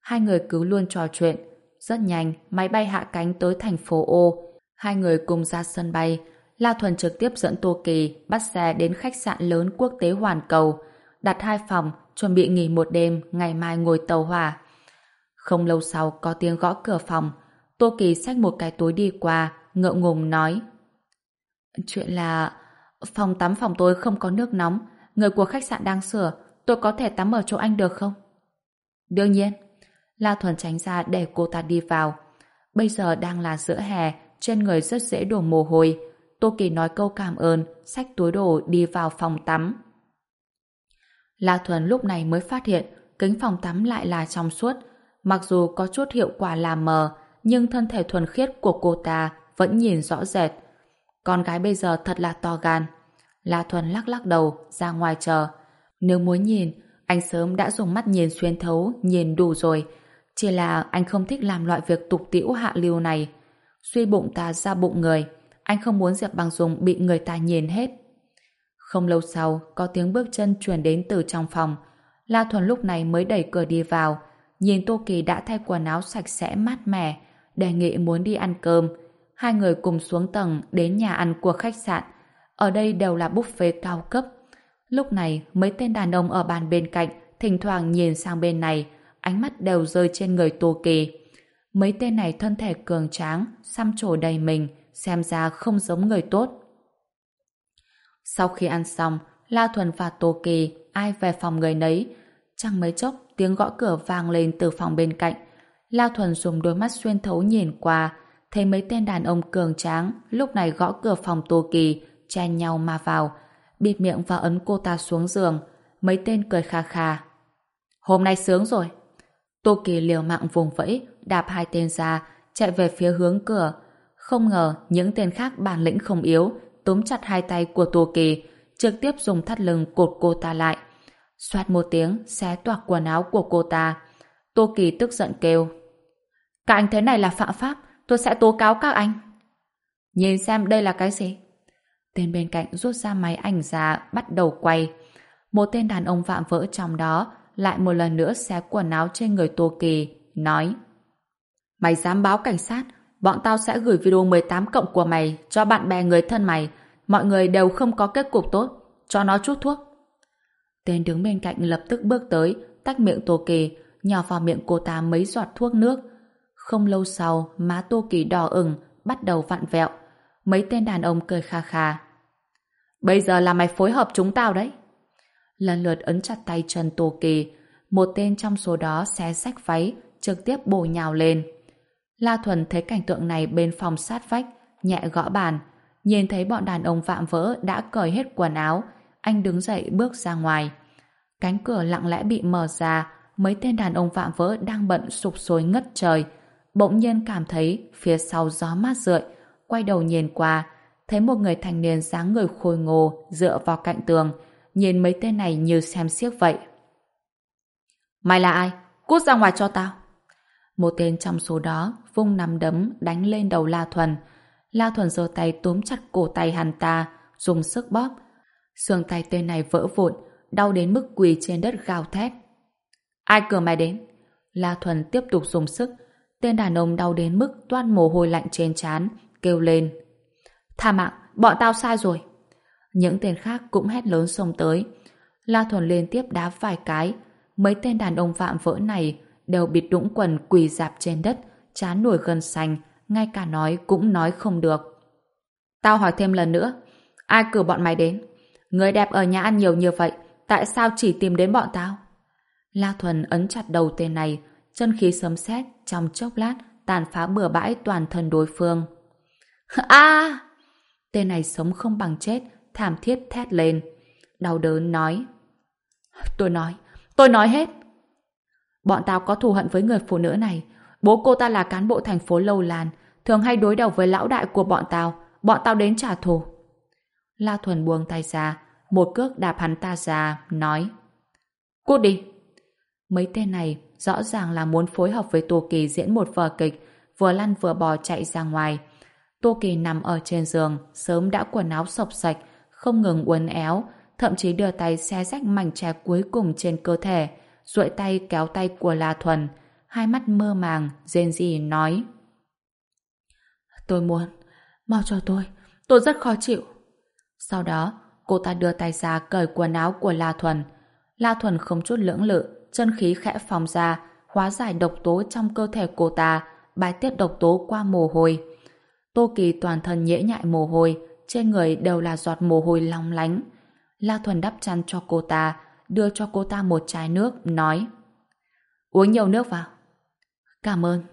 Hai người cứ luôn trò chuyện. Rất nhanh, máy bay hạ cánh tới thành phố Ô. Hai người cùng ra sân bay. La Thuần trực tiếp dẫn Tô Kỳ bắt xe đến khách sạn lớn quốc tế Hoàn Cầu đặt hai phòng, chuẩn bị nghỉ một đêm, ngày mai ngồi tàu hỏa. Không lâu sau có tiếng gõ cửa phòng, Tô Kỳ xách một cái túi đi qua, ngượng ngùng nói. Chuyện là... Phòng tắm phòng tôi không có nước nóng, người của khách sạn đang sửa, tôi có thể tắm ở chỗ anh được không? Đương nhiên. La Thuần tránh ra để cô ta đi vào. Bây giờ đang là giữa hè, trên người rất dễ đổ mồ hôi. Tô Kỳ nói câu cảm ơn, xách túi đồ đi vào phòng tắm. La Thuần lúc này mới phát hiện kính phòng tắm lại là trong suốt. Mặc dù có chút hiệu quả làm mờ, nhưng thân thể thuần khiết của cô ta vẫn nhìn rõ rệt. Con gái bây giờ thật là to gan. La Thuần lắc lắc đầu, ra ngoài chờ. Nếu muốn nhìn, anh sớm đã dùng mắt nhìn xuyên thấu, nhìn đủ rồi. Chỉ là anh không thích làm loại việc tục tiễu hạ lưu này. Suy bụng ta ra bụng người. Anh không muốn Diệp Bằng Dùng bị người ta nhìn hết. Không lâu sau, có tiếng bước chân truyền đến từ trong phòng. La Thuần lúc này mới đẩy cửa đi vào, nhìn Tô Kỳ đã thay quần áo sạch sẽ mát mẻ, đề nghị muốn đi ăn cơm. Hai người cùng xuống tầng đến nhà ăn của khách sạn. Ở đây đều là buffet cao cấp. Lúc này, mấy tên đàn ông ở bàn bên cạnh thỉnh thoảng nhìn sang bên này, ánh mắt đều rơi trên người Tô Kỳ. Mấy tên này thân thể cường tráng, xăm trổ đầy mình, xem ra không giống người tốt. Sau khi ăn xong, La Thuần và Tô Kỳ ai về phòng người nấy. Chẳng mấy chốc tiếng gõ cửa vang lên từ phòng bên cạnh. La Thuần dùng đôi mắt xuyên thấu nhìn qua, thấy mấy tên đàn ông cường tráng lúc này gõ cửa phòng Tô Kỳ, chen nhau mà vào, bịt miệng và ấn cô ta xuống giường. Mấy tên cười kha kha. Hôm nay sướng rồi. Tô Kỳ liều mạng vùng vẫy, đạp hai tên ra, chạy về phía hướng cửa. Không ngờ những tên khác bản lĩnh không yếu, túm chặt hai tay của Tô Kỳ, trực tiếp dùng thắt lưng cột cô ta lại. Xoát một tiếng, xé toạc quần áo của cô ta. Tô Kỳ tức giận kêu. Các anh thế này là phạm pháp, tôi sẽ tố cáo các anh. Nhìn xem đây là cái gì? Tên bên cạnh rút ra máy ảnh ra, bắt đầu quay. Một tên đàn ông vạm vỡ trong đó lại một lần nữa xé quần áo trên người Tô Kỳ, nói Mày dám báo cảnh sát, bọn tao sẽ gửi video 18 cộng của mày cho bạn bè người thân mày. Mọi người đều không có kết cục tốt. Cho nó chút thuốc. Tên đứng bên cạnh lập tức bước tới, tách miệng Tô Kỳ, nhỏ vào miệng cô ta mấy giọt thuốc nước. Không lâu sau, má Tô Kỳ đỏ ửng, bắt đầu vặn vẹo. Mấy tên đàn ông cười kha kha. Bây giờ là mày phối hợp chúng tao đấy. Lần lượt ấn chặt tay trần Tô Kỳ, một tên trong số đó xé sách váy, trực tiếp bổ nhào lên. La Thuần thấy cảnh tượng này bên phòng sát vách, nhẹ gõ bàn. Nhìn thấy bọn đàn ông vạm vỡ đã cởi hết quần áo, anh đứng dậy bước ra ngoài. Cánh cửa lặng lẽ bị mở ra, mấy tên đàn ông vạm vỡ đang bận sụp sôi ngất trời. Bỗng nhiên cảm thấy phía sau gió mát rượi, quay đầu nhìn qua, thấy một người thanh niên dáng người khôi ngô dựa vào cạnh tường, nhìn mấy tên này như xem xiếc vậy. Mày là ai? Cút ra ngoài cho tao. Một tên trong số đó vung nắm đấm đánh lên đầu La Thuần. La Thuần giơ tay túm chặt cổ tay hắn ta, dùng sức bóp. Xương tay tên này vỡ vụn, đau đến mức quỳ trên đất gào thét. Ai cửa mày đến? La Thuần tiếp tục dùng sức. Tên đàn ông đau đến mức toát mồ hôi lạnh trên trán, kêu lên. Tha mạng, bọn tao sai rồi. Những tên khác cũng hét lớn xông tới. La Thuần liên tiếp đá vài cái. Mấy tên đàn ông vạm vỡ này đều bịt đũng quần quỳ dạp trên đất, chán nổi gần xanh, ngay cả nói cũng nói không được. Tao hỏi thêm lần nữa, ai cử bọn mày đến? Người đẹp ở nhà ăn nhiều như vậy, tại sao chỉ tìm đến bọn tao? La Thuần ấn chặt đầu tên này, chân khí sấm sét trong chốc lát tàn phá bừa bãi toàn thân đối phương. A! Tên này sống không bằng chết, thảm thiết thét lên. Đau đớn nói. Tôi nói, tôi nói hết. Bọn tao có thù hận với người phụ nữ này. Bố cô ta là cán bộ thành phố Lâu Lan, thường hay đối đầu với lão đại của bọn tao. Bọn tao đến trả thù. La Thuần buông tay ra, một cước đạp hắn ta ra, nói. Cút đi. Mấy tên này rõ ràng là muốn phối hợp với Tô Kỳ diễn một vở kịch, vừa lăn vừa bò chạy ra ngoài. Tô Kỳ nằm ở trên giường, sớm đã quần áo sọc sạch, không ngừng uốn éo, thậm chí đưa tay xe rách mảnh tre cuối cùng trên cơ thể, duỗi tay kéo tay của La Thuần, hai mắt mơ màng, rên rỉ nói. Tôi muốn, mau cho tôi, tôi rất khó chịu. Sau đó, cô ta đưa tay ra cởi quần áo của La Thuần. La Thuần không chút lưỡng lự, chân khí khẽ phòng ra, hóa giải độc tố trong cơ thể cô ta, bài tiết độc tố qua mồ hôi. Tô Kỳ toàn thân nhễ nhại mồ hôi, trên người đều là giọt mồ hôi long lánh. La Thuần đắp chăn cho cô ta, đưa cho cô ta một chai nước, nói Uống nhiều nước vào. Cảm ơn.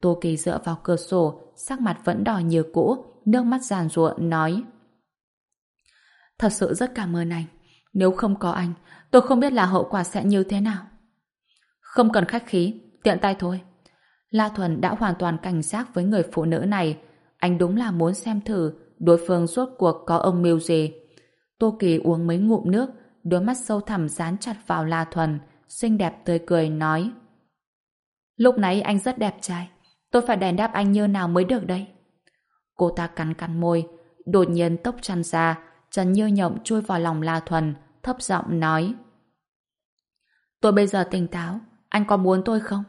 Tô Kỳ dựa vào cửa sổ, sắc mặt vẫn đỏ như cũ, nước mắt giàn ruộng, nói Thật sự rất cảm ơn anh. Nếu không có anh, tôi không biết là hậu quả sẽ như thế nào. Không cần khách khí, tiện tay thôi. La Thuần đã hoàn toàn cảnh giác với người phụ nữ này. Anh đúng là muốn xem thử đối phương rốt cuộc có âm mưu gì. Tô Kỳ uống mấy ngụm nước, đôi mắt sâu thẳm dán chặt vào La Thuần, xinh đẹp tươi cười nói. Lúc nãy anh rất đẹp trai, tôi phải đèn đáp anh như nào mới được đây? Cô ta cắn cắn môi, đột nhiên tóc chăn ra, Trần Như Nhộng chui vào lòng La Thuần, thấp giọng nói. Tôi bây giờ tỉnh táo, anh có muốn tôi không?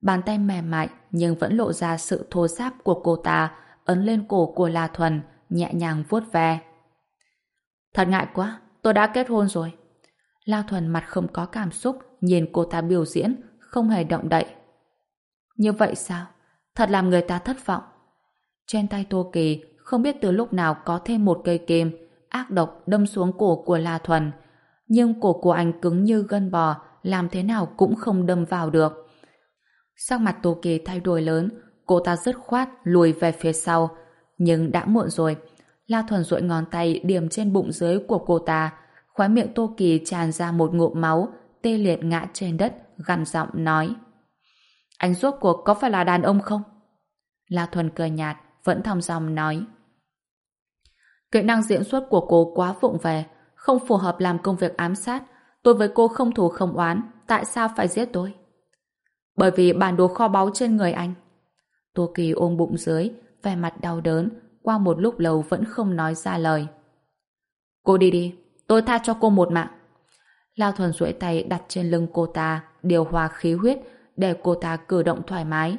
Bàn tay mềm mại nhưng vẫn lộ ra sự thô giáp của cô ta, ấn lên cổ của La Thuần, nhẹ nhàng vuốt ve. Thật ngại quá, tôi đã kết hôn rồi. La Thuần mặt không có cảm xúc, nhìn cô ta biểu diễn, không hề động đậy. Như vậy sao? Thật làm người ta thất vọng. Trên tay Tô Kỳ không biết từ lúc nào có thêm một cây kim ác độc đâm xuống cổ của La Thuần. Nhưng cổ của anh cứng như gân bò, làm thế nào cũng không đâm vào được. Sắc mặt Tô Kỳ thay đổi lớn, cô ta dứt khoát lùi về phía sau. Nhưng đã muộn rồi. La Thuần duỗi ngón tay điểm trên bụng dưới của cô ta. Khóe miệng Tô Kỳ tràn ra một ngụm máu, tê liệt ngã trên đất, gằn giọng nói. Anh rốt cuộc có phải là đàn ông không? La Thuần cười nhạt, vẫn thong dong nói. Kỹ năng diễn xuất của cô quá vụng về, không phù hợp làm công việc ám sát. Tôi với cô không thù không oán, tại sao phải giết tôi? Bởi vì bản đồ kho báu trên người anh. Tô Kỳ ôm bụng dưới, vẻ mặt đau đớn, qua một lúc lâu vẫn không nói ra lời. Cô đi đi, tôi tha cho cô một mạng. Lao Thuần duỗi tay đặt trên lưng cô ta, điều hòa khí huyết để cô ta cử động thoải mái.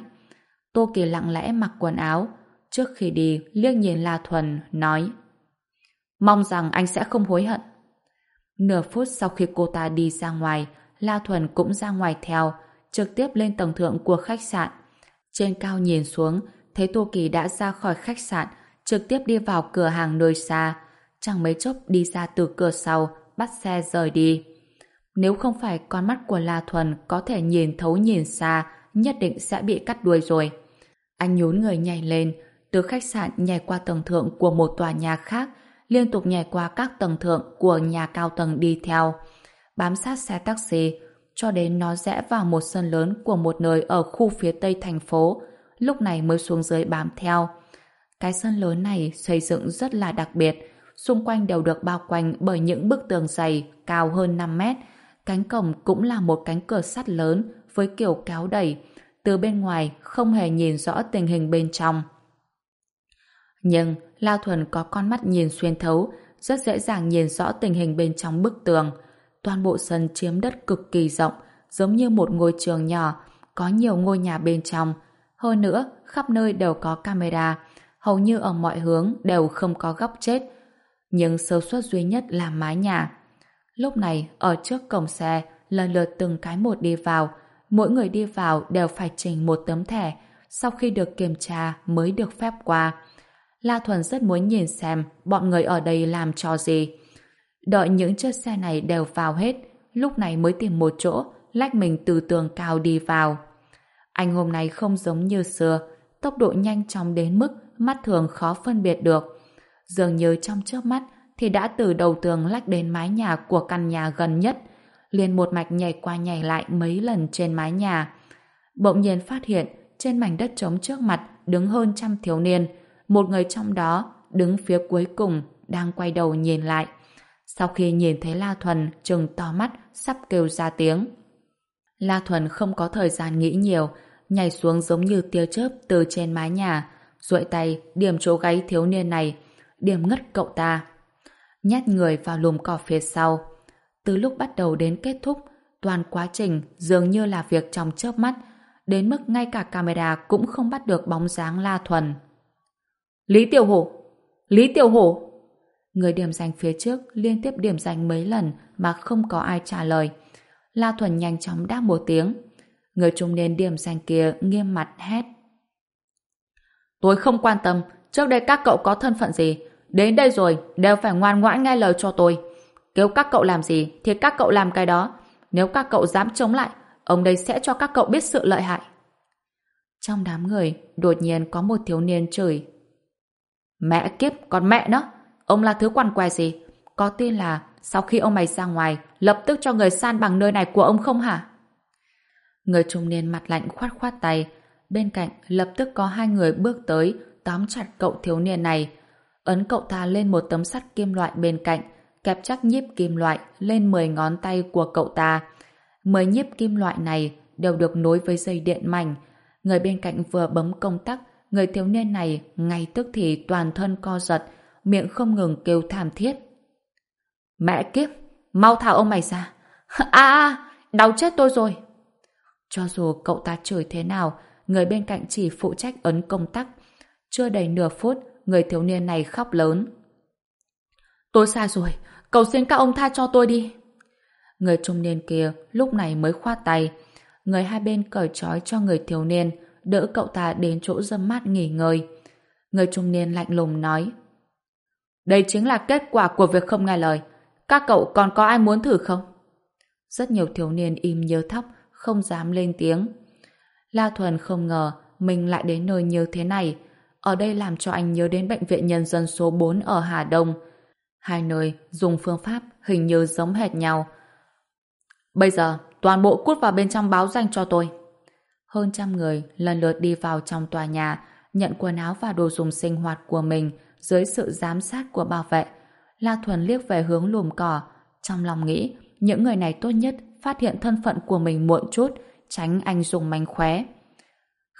Tô Kỳ lặng lẽ mặc quần áo, trước khi đi liếc nhìn La Thuần, nói Mong rằng anh sẽ không hối hận. Nửa phút sau khi cô ta đi ra ngoài, La Thuần cũng ra ngoài theo, trực tiếp lên tầng thượng của khách sạn. Trên cao nhìn xuống, thấy Tô Kỳ đã ra khỏi khách sạn, trực tiếp đi vào cửa hàng nơi xa. Chẳng mấy chốc đi ra từ cửa sau, bắt xe rời đi. Nếu không phải con mắt của La Thuần có thể nhìn thấu nhìn xa, nhất định sẽ bị cắt đuôi rồi. Anh nhún người nhảy lên, từ khách sạn nhảy qua tầng thượng của một tòa nhà khác, liên tục nhảy qua các tầng thượng của nhà cao tầng đi theo, bám sát xe taxi, cho đến nó rẽ vào một sân lớn của một nơi ở khu phía tây thành phố, lúc này mới xuống dưới bám theo. Cái sân lớn này xây dựng rất là đặc biệt, xung quanh đều được bao quanh bởi những bức tường dày cao hơn 5 mét, cánh cổng cũng là một cánh cửa sắt lớn với kiểu kéo đẩy, từ bên ngoài không hề nhìn rõ tình hình bên trong. Nhưng La Thuần có con mắt nhìn xuyên thấu, rất dễ dàng nhìn rõ tình hình bên trong bức tường. Toàn bộ sân chiếm đất cực kỳ rộng, giống như một ngôi trường nhỏ, có nhiều ngôi nhà bên trong. Hơn nữa, khắp nơi đều có camera, hầu như ở mọi hướng đều không có góc chết. Nhưng sơ suất duy nhất là mái nhà. Lúc này, ở trước cổng xe, lần lượt từng cái một đi vào, mỗi người đi vào đều phải trình một tấm thẻ, sau khi được kiểm tra mới được phép qua. La Thuần rất muốn nhìn xem bọn người ở đây làm trò gì. Đợi những chiếc xe này đều vào hết, lúc này mới tìm một chỗ, lách mình từ tường cao đi vào. Anh hôm nay không giống như xưa, tốc độ nhanh chóng đến mức mắt thường khó phân biệt được. Dường như trong chớp mắt thì đã từ đầu tường lách đến mái nhà của căn nhà gần nhất, liền một mạch nhảy qua nhảy lại mấy lần trên mái nhà. Bỗng nhiên phát hiện trên mảnh đất trống trước mặt đứng hơn trăm thiếu niên, một người trong đó đứng phía cuối cùng đang quay đầu nhìn lại. Sau khi nhìn thấy La Thuần trừng to mắt sắp kêu ra tiếng. La Thuần không có thời gian nghĩ nhiều, nhảy xuống giống như tia chớp từ trên mái nhà, duỗi tay điểm chỗ gáy thiếu niên này, điểm ngất cậu ta. Nhét người vào lùm cỏ phía sau. Từ lúc bắt đầu đến kết thúc, toàn quá trình dường như là việc trong chớp mắt, đến mức ngay cả camera cũng không bắt được bóng dáng La Thuần. Lý Tiểu Hổ! Lý Tiểu Hổ! Người điểm danh phía trước liên tiếp điểm danh mấy lần mà không có ai trả lời. La Thuần nhanh chóng đáp một tiếng. Người trung niên điểm danh kia nghiêm mặt hét. Tôi không quan tâm, trước đây các cậu có thân phận gì. Đến đây rồi, đều phải ngoan ngoãn nghe lời cho tôi. Kêu các cậu làm gì, thì các cậu làm cái đó. Nếu các cậu dám chống lại, ông đây sẽ cho các cậu biết sự lợi hại. Trong đám người, đột nhiên có một thiếu niên chửi. Mẹ kiếp, còn mẹ nó! Ông là thứ quan què gì? Có tin là sau khi ông mày ra ngoài, lập tức cho người san bằng nơi này của ông không hả? Người trung niên mặt lạnh khoát khoát tay. Bên cạnh lập tức có hai người bước tới, tóm chặt cậu thiếu niên này. Ấn cậu ta lên một tấm sắt kim loại bên cạnh, kẹp chắc nhíp kim loại lên 10 ngón tay của cậu ta. 10 nhíp kim loại này đều được nối với dây điện mảnh. Người bên cạnh vừa bấm công tắc, người thiếu niên này ngay tức thì toàn thân co giật, miệng không ngừng kêu thảm thiết. Mẹ kiếp, mau thả ông mày ra. À, à, đau chết tôi rồi. Cho dù cậu ta chửi thế nào, người bên cạnh chỉ phụ trách ấn công tắc. Chưa đầy nửa phút, người thiếu niên này khóc lớn. Tôi sai rồi, cầu xin các ông tha cho tôi đi. Người trung niên kia lúc này mới khoát tay. Người hai bên cởi trói cho người thiếu niên, đỡ cậu ta đến chỗ dâm mát nghỉ ngơi. Người trung niên lạnh lùng nói. Đây chính là kết quả của việc không nghe lời. Các cậu còn có ai muốn thử không? Rất nhiều thiếu niên im nhớ thóc, không dám lên tiếng. La Thuần không ngờ mình lại đến nơi như thế này. Ở đây làm cho anh nhớ đến bệnh viện nhân dân số 4 ở Hà Đông. Hai nơi dùng phương pháp hình như giống hệt nhau. Bây giờ, toàn bộ cút vào bên trong báo danh cho tôi. Hơn trăm người lần lượt đi vào trong tòa nhà, nhận quần áo và đồ dùng sinh hoạt của mình dưới sự giám sát của bảo vệ. La Thuần liếc về hướng lùm cỏ, trong lòng nghĩ những người này tốt nhất phát hiện thân phận của mình muộn chút, tránh anh dùng mánh khóe.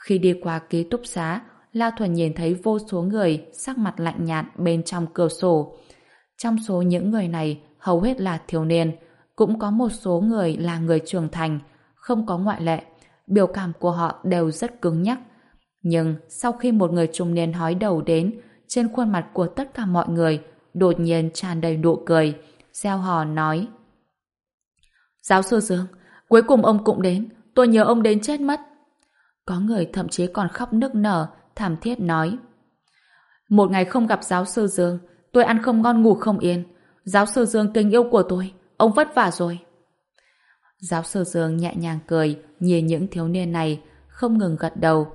Khi đi qua ký túc xá, La Thuần nhìn thấy vô số người sắc mặt lạnh nhạt bên trong cửa sổ. Trong số những người này, hầu hết là thiếu niên, cũng có một số người là người trưởng thành, không có ngoại lệ. Biểu cảm của họ đều rất cứng nhắc. Nhưng sau khi một người trung niên hói đầu đến, trên khuôn mặt của tất cả mọi người đột nhiên tràn đầy nụ cười, gieo hò nói. Giáo sư Dương, cuối cùng ông cũng đến, tôi nhớ ông đến chết mất. Có người thậm chí còn khóc nức nở, thảm thiết nói. Một ngày không gặp giáo sư Dương, tôi ăn không ngon ngủ không yên. Giáo sư Dương tình yêu của tôi, ông vất vả rồi. Giáo sư Dương nhẹ nhàng cười, nhìn những thiếu niên này, không ngừng gật đầu.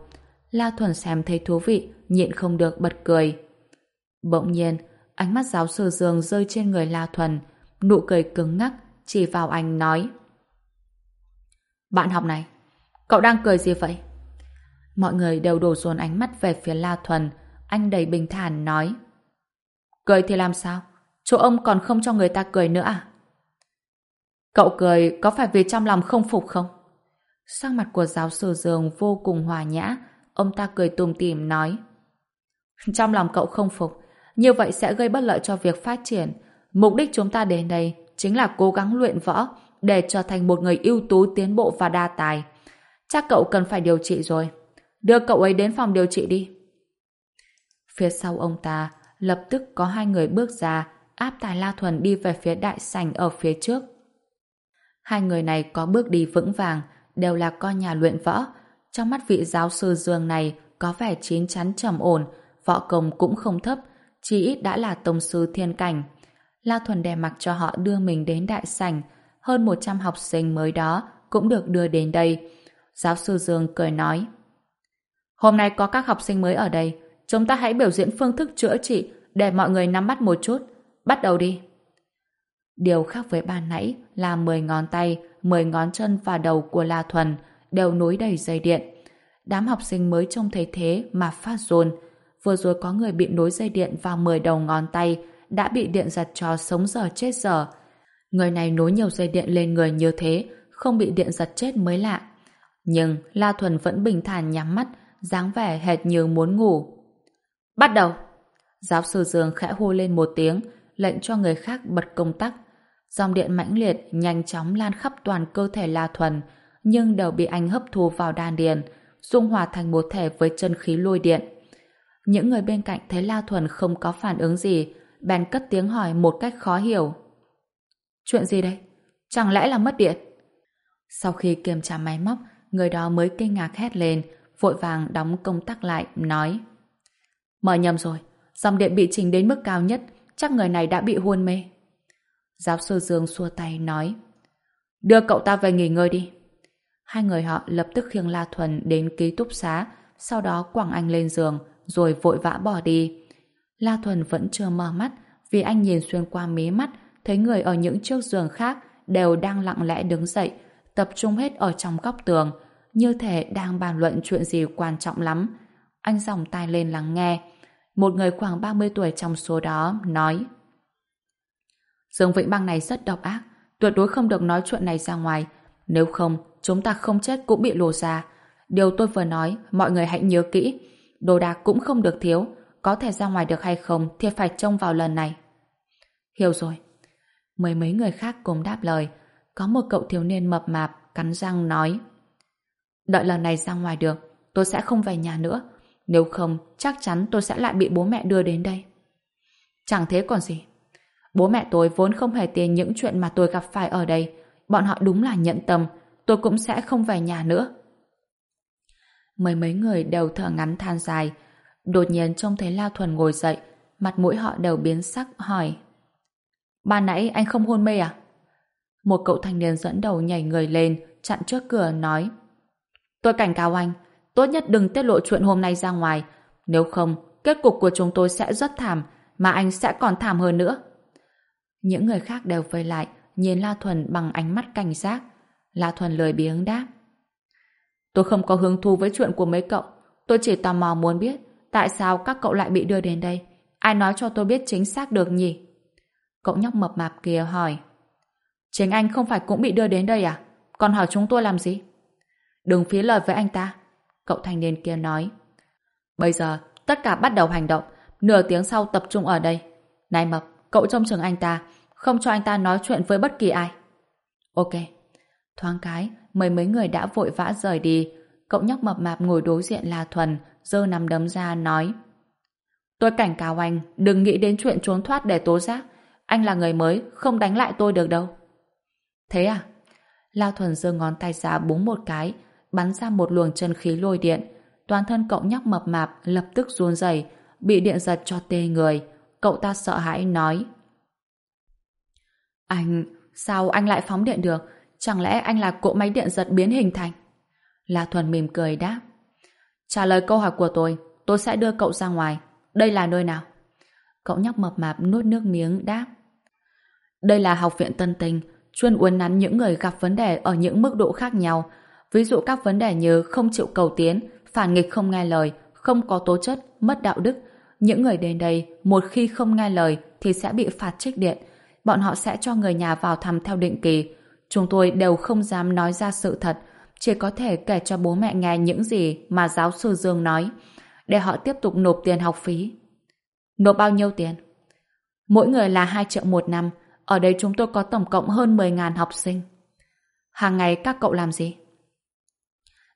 La Thuần xem thấy thú vị, nhịn không được bật cười. Bỗng nhiên, ánh mắt giáo sư Dương rơi trên người La Thuần, nụ cười cứng ngắc, chỉ vào anh nói. Bạn học này, cậu đang cười gì vậy? Mọi người đều đổ dồn ánh mắt về phía La Thuần, anh đầy bình thản nói. Cười thì làm sao? Chỗ ông còn không cho người ta cười nữa à? Cậu cười có phải vì trong lòng không phục không? Sắc mặt của giáo sư Dương vô cùng hòa nhã, ông ta cười tùm tìm nói. Trong lòng cậu không phục, như vậy sẽ gây bất lợi cho việc phát triển. Mục đích chúng ta đến đây chính là cố gắng luyện võ để trở thành một người ưu tú tiến bộ và đa tài. Chắc cậu cần phải điều trị rồi. Đưa cậu ấy đến phòng điều trị đi. Phía sau ông ta, lập tức có hai người bước ra, áp Tài La Thuần đi về phía đại sảnh ở phía trước. Hai người này có bước đi vững vàng, đều là con nhà luyện võ. Trong mắt vị giáo sư Dương này có vẻ chín chắn trầm ổn, võ công cũng không thấp, chí ít đã là tông sư thiên cảnh. La Thuần đè mặc cho họ đưa mình đến đại sảnh, hơn 100 học sinh mới đó cũng được đưa đến đây. Giáo sư Dương cười nói, Hôm nay có các học sinh mới ở đây, chúng ta hãy biểu diễn phương thức chữa trị để mọi người nắm bắt một chút. Bắt đầu đi. Điều khác với ban nãy là 10 ngón tay, 10 ngón chân và đầu của La Thuần đều nối đầy dây điện. Đám học sinh mới trông thấy thế mà phát dồn Vừa rồi có người bị nối dây điện vào 10 đầu ngón tay đã bị điện giật cho sống giờ chết giờ. Người này nối nhiều dây điện lên người như thế không bị điện giật chết mới lạ. Nhưng La Thuần vẫn bình thản nhắm mắt dáng vẻ hệt như muốn ngủ. Bắt đầu! Giáo sư Dương khẽ hô lên một tiếng, lệnh cho người khác bật công tắc. Dòng điện mãnh liệt nhanh chóng lan khắp toàn cơ thể La Thuần, nhưng đều bị anh hấp thu vào đan điền, dung hòa thành một thể với chân khí lôi điện. Những người bên cạnh thấy La Thuần không có phản ứng gì, bèn cất tiếng hỏi một cách khó hiểu. Chuyện gì đây? Chẳng lẽ là mất điện? Sau khi kiểm tra máy móc, người đó mới kinh ngạc hét lên, vội vàng đóng công tắc lại, nói Mở nhầm rồi, dòng điện bị chỉnh đến mức cao nhất, chắc người này đã bị hôn mê. Giáo sư Dương xua tay, nói Đưa cậu ta về nghỉ ngơi đi. Hai người họ lập tức khiêng La Thuần đến ký túc xá, sau đó quẳng anh lên giường, rồi vội vã bỏ đi. La Thuần vẫn chưa mở mắt, vì anh nhìn xuyên qua mí mắt, thấy người ở những chiếc giường khác đều đang lặng lẽ đứng dậy, tập trung hết ở trong góc tường, như thể đang bàn luận chuyện gì quan trọng lắm. Anh dòng tai lên lắng nghe. Một người khoảng 30 tuổi trong số đó nói Dương Vĩnh Bang này rất độc ác, tuyệt đối không được nói chuyện này ra ngoài. Nếu không, chúng ta không chết cũng bị lùa ra. Điều tôi vừa nói, mọi người hãy nhớ kỹ. Đồ đạc cũng không được thiếu, có thể ra ngoài được hay không thì phải trông vào lần này. Hiểu rồi. Mấy mấy người khác cùng đáp lời. Có một cậu thiếu niên mập mạp, cắn răng nói Đợi lần này ra ngoài được, tôi sẽ không về nhà nữa. Nếu không, chắc chắn tôi sẽ lại bị bố mẹ đưa đến đây. Chẳng thế còn gì. Bố mẹ tôi vốn không hề tiền những chuyện mà tôi gặp phải ở đây. Bọn họ đúng là nhận tâm, tôi cũng sẽ không về nhà nữa. Mấy mấy người đều thở ngắn than dài. Đột nhiên trông thấy La Thuần ngồi dậy, mặt mũi họ đều biến sắc, hỏi. Ban nãy anh không hôn mê à? Một cậu thanh niên dẫn đầu nhảy người lên, chặn trước cửa nói. Tôi cảnh cáo anh, tốt nhất đừng tiết lộ chuyện hôm nay ra ngoài. Nếu không, kết cục của chúng tôi sẽ rất thảm, mà anh sẽ còn thảm hơn nữa. Những người khác đều vây lại, nhìn La Thuần bằng ánh mắt cảnh giác. La Thuần lười biếng đáp. Tôi không có hứng thú với chuyện của mấy cậu. Tôi chỉ tò mò muốn biết tại sao các cậu lại bị đưa đến đây? Ai nói cho tôi biết chính xác được nhỉ? Cậu nhóc mập mạp kia hỏi. Chính anh không phải cũng bị đưa đến đây à? Còn hỏi chúng tôi làm gì? Đừng phí lời với anh ta. Cậu thanh niên kia nói. Bây giờ, tất cả bắt đầu hành động. Nửa tiếng sau tập trung ở đây. Này mập, cậu trông chừng anh ta. Không cho anh ta nói chuyện với bất kỳ ai. Ok. Thoáng cái, mấy mấy người đã vội vã rời đi. Cậu nhóc mập mạp ngồi đối diện La Thuần, giơ nằm đấm ra nói. Tôi cảnh cáo anh, đừng nghĩ đến chuyện trốn thoát để tố giác. Anh là người mới, không đánh lại tôi được đâu. Thế à? La Thuần giơ ngón tay ra búng một cái, bắn ra một luồng chân khí lôi điện. Toàn thân cậu nhóc mập mạp lập tức run rẩy, bị điện giật cho tê người. Cậu ta sợ hãi nói. Anh, sao anh lại phóng điện được? Chẳng lẽ anh là cỗ máy điện giật biến hình thành? La Thuần mỉm cười đáp. Trả lời câu hỏi của tôi, tôi sẽ đưa cậu ra ngoài. Đây là nơi nào? Cậu nhóc mập mạp nuốt nước miếng đáp. Đây là học viện Tân tình chuyên uốn nắn những người gặp vấn đề ở những mức độ khác nhau. Ví dụ các vấn đề như không chịu cầu tiến, phản nghịch không nghe lời, không có tố chất, mất đạo đức. Những người đến đây, một khi không nghe lời thì sẽ bị phạt trích điện. Bọn họ sẽ cho người nhà vào thăm theo định kỳ. Chúng tôi đều không dám nói ra sự thật, chỉ có thể kể cho bố mẹ nghe những gì mà giáo sư Dương nói, để họ tiếp tục nộp tiền học phí. Nộp bao nhiêu tiền? Mỗi người là 2 triệu một năm, ở đây chúng tôi có tổng cộng hơn 10.000 học sinh. Hàng ngày các cậu làm gì?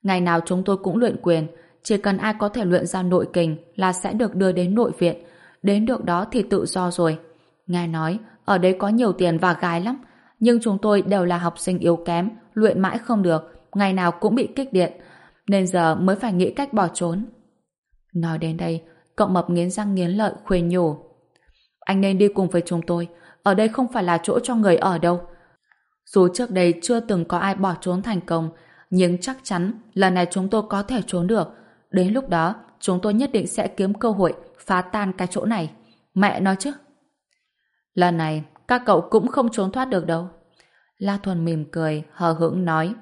Ngày nào chúng tôi cũng luyện quyền, chỉ cần ai có thể luyện ra nội kình là sẽ được đưa đến nội viện. Đến được đó thì tự do rồi. Nghe nói, ở đây có nhiều tiền và gái lắm, nhưng chúng tôi đều là học sinh yếu kém, luyện mãi không được, ngày nào cũng bị kích điện, nên giờ mới phải nghĩ cách bỏ trốn. Nói đến đây, cậu mập nghiến răng nghiến lợi khuyên nhủ. Anh nên đi cùng với chúng tôi, ở đây không phải là chỗ cho người ở đâu. Dù trước đây chưa từng có ai bỏ trốn thành công, nhưng chắc chắn lần này chúng tôi có thể trốn được. Đến lúc đó, chúng tôi nhất định sẽ kiếm cơ hội phá tan cái chỗ này. Mẹ nói chứ. Lần này, các cậu cũng không trốn thoát được đâu. La Thuần mỉm cười, hờ hững nói.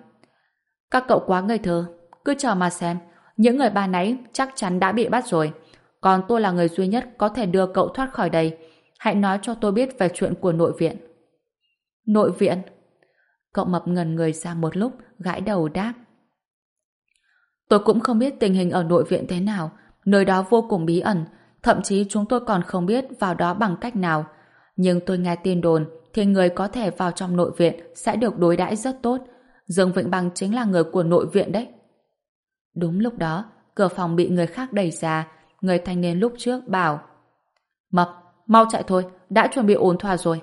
Các cậu quá ngây thơ, cứ chờ mà xem. Những người ba nãy chắc chắn đã bị bắt rồi. Còn tôi là người duy nhất có thể đưa cậu thoát khỏi đây. Hãy nói cho tôi biết về chuyện của nội viện. Nội viện? Cậu mập ngần người ra một lúc, gãi đầu đáp. Tôi cũng không biết tình hình ở nội viện thế nào. Nơi đó vô cùng bí ẩn. Thậm chí chúng tôi còn không biết vào đó bằng cách nào. Nhưng tôi nghe tin đồn thì người có thể vào trong nội viện sẽ được đối đãi rất tốt. Dương Vịnh Bằng chính là người của nội viện đấy. Đúng lúc đó, cửa phòng bị người khác đẩy ra. Người thanh niên lúc trước bảo Mập, mau chạy thôi, đã chuẩn bị ổn thỏa rồi.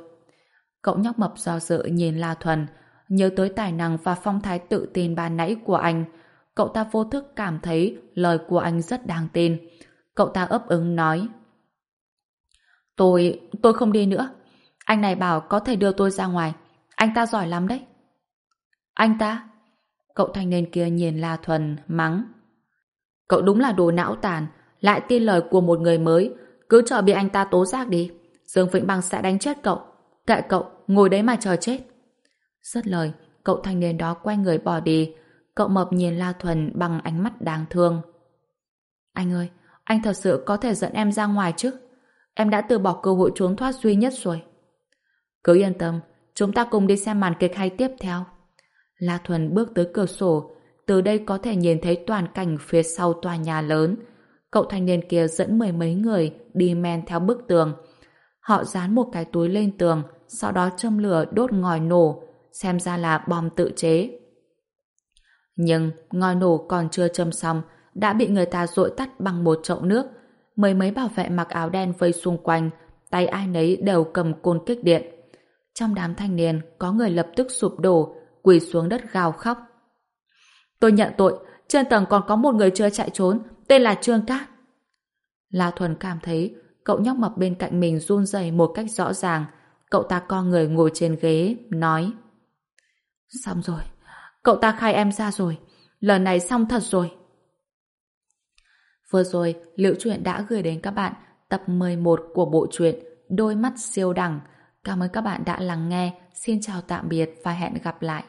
Cậu nhóc mập do dự nhìn La Thuần, nhớ tới tài năng và phong thái tự tin ban nãy của anh. Cậu ta vô thức cảm thấy lời của anh rất đáng tin. Cậu ta ấp ứng nói Tôi, tôi không đi nữa. Anh này bảo có thể đưa tôi ra ngoài. Anh ta giỏi lắm đấy. Anh ta? Cậu thanh niên kia nhìn La Thuần, mắng. Cậu đúng là đồ não tàn, lại tin lời của một người mới, cứ chờ bị anh ta tố giác đi. Dương Vĩnh Bằng sẽ đánh chết cậu. Kệ cậu, ngồi đấy mà chờ chết. Rất lời, cậu thanh niên đó quay người bỏ đi. Cậu mập nhìn La Thuần bằng ánh mắt đáng thương. Anh ơi, anh thật sự có thể dẫn em ra ngoài chứ? Em đã từ bỏ cơ hội trốn thoát duy nhất rồi. Cứ yên tâm, chúng ta cùng đi xem màn kịch hay tiếp theo. La Thuần bước tới cửa sổ, từ đây có thể nhìn thấy toàn cảnh phía sau tòa nhà lớn. Cậu thanh niên kia dẫn mười mấy người đi men theo bức tường. Họ dán một cái túi lên tường, sau đó châm lửa đốt ngòi nổ, xem ra là bom tự chế. Nhưng ngòi nổ còn chưa châm xong, đã bị người ta dội tắt bằng một chậu nước. Mấy mấy bảo vệ mặc áo đen vây xung quanh, tay ai nấy đều cầm côn kích điện. Trong đám thanh niên, có người lập tức sụp đổ, quỳ xuống đất gào khóc. Tôi nhận tội, trên tầng còn có một người chưa chạy trốn, tên là Trương Cát. La Thuần cảm thấy cậu nhóc mập bên cạnh mình run rẩy một cách rõ ràng. Cậu ta co người ngồi trên ghế, nói Xong rồi, cậu ta khai em ra rồi, lần này xong thật rồi. Vừa rồi, Liễu Chuyện đã gửi đến các bạn tập 11 của bộ truyện Đôi mắt siêu đẳng. Cảm ơn các bạn đã lắng nghe. Xin chào tạm biệt và hẹn gặp lại.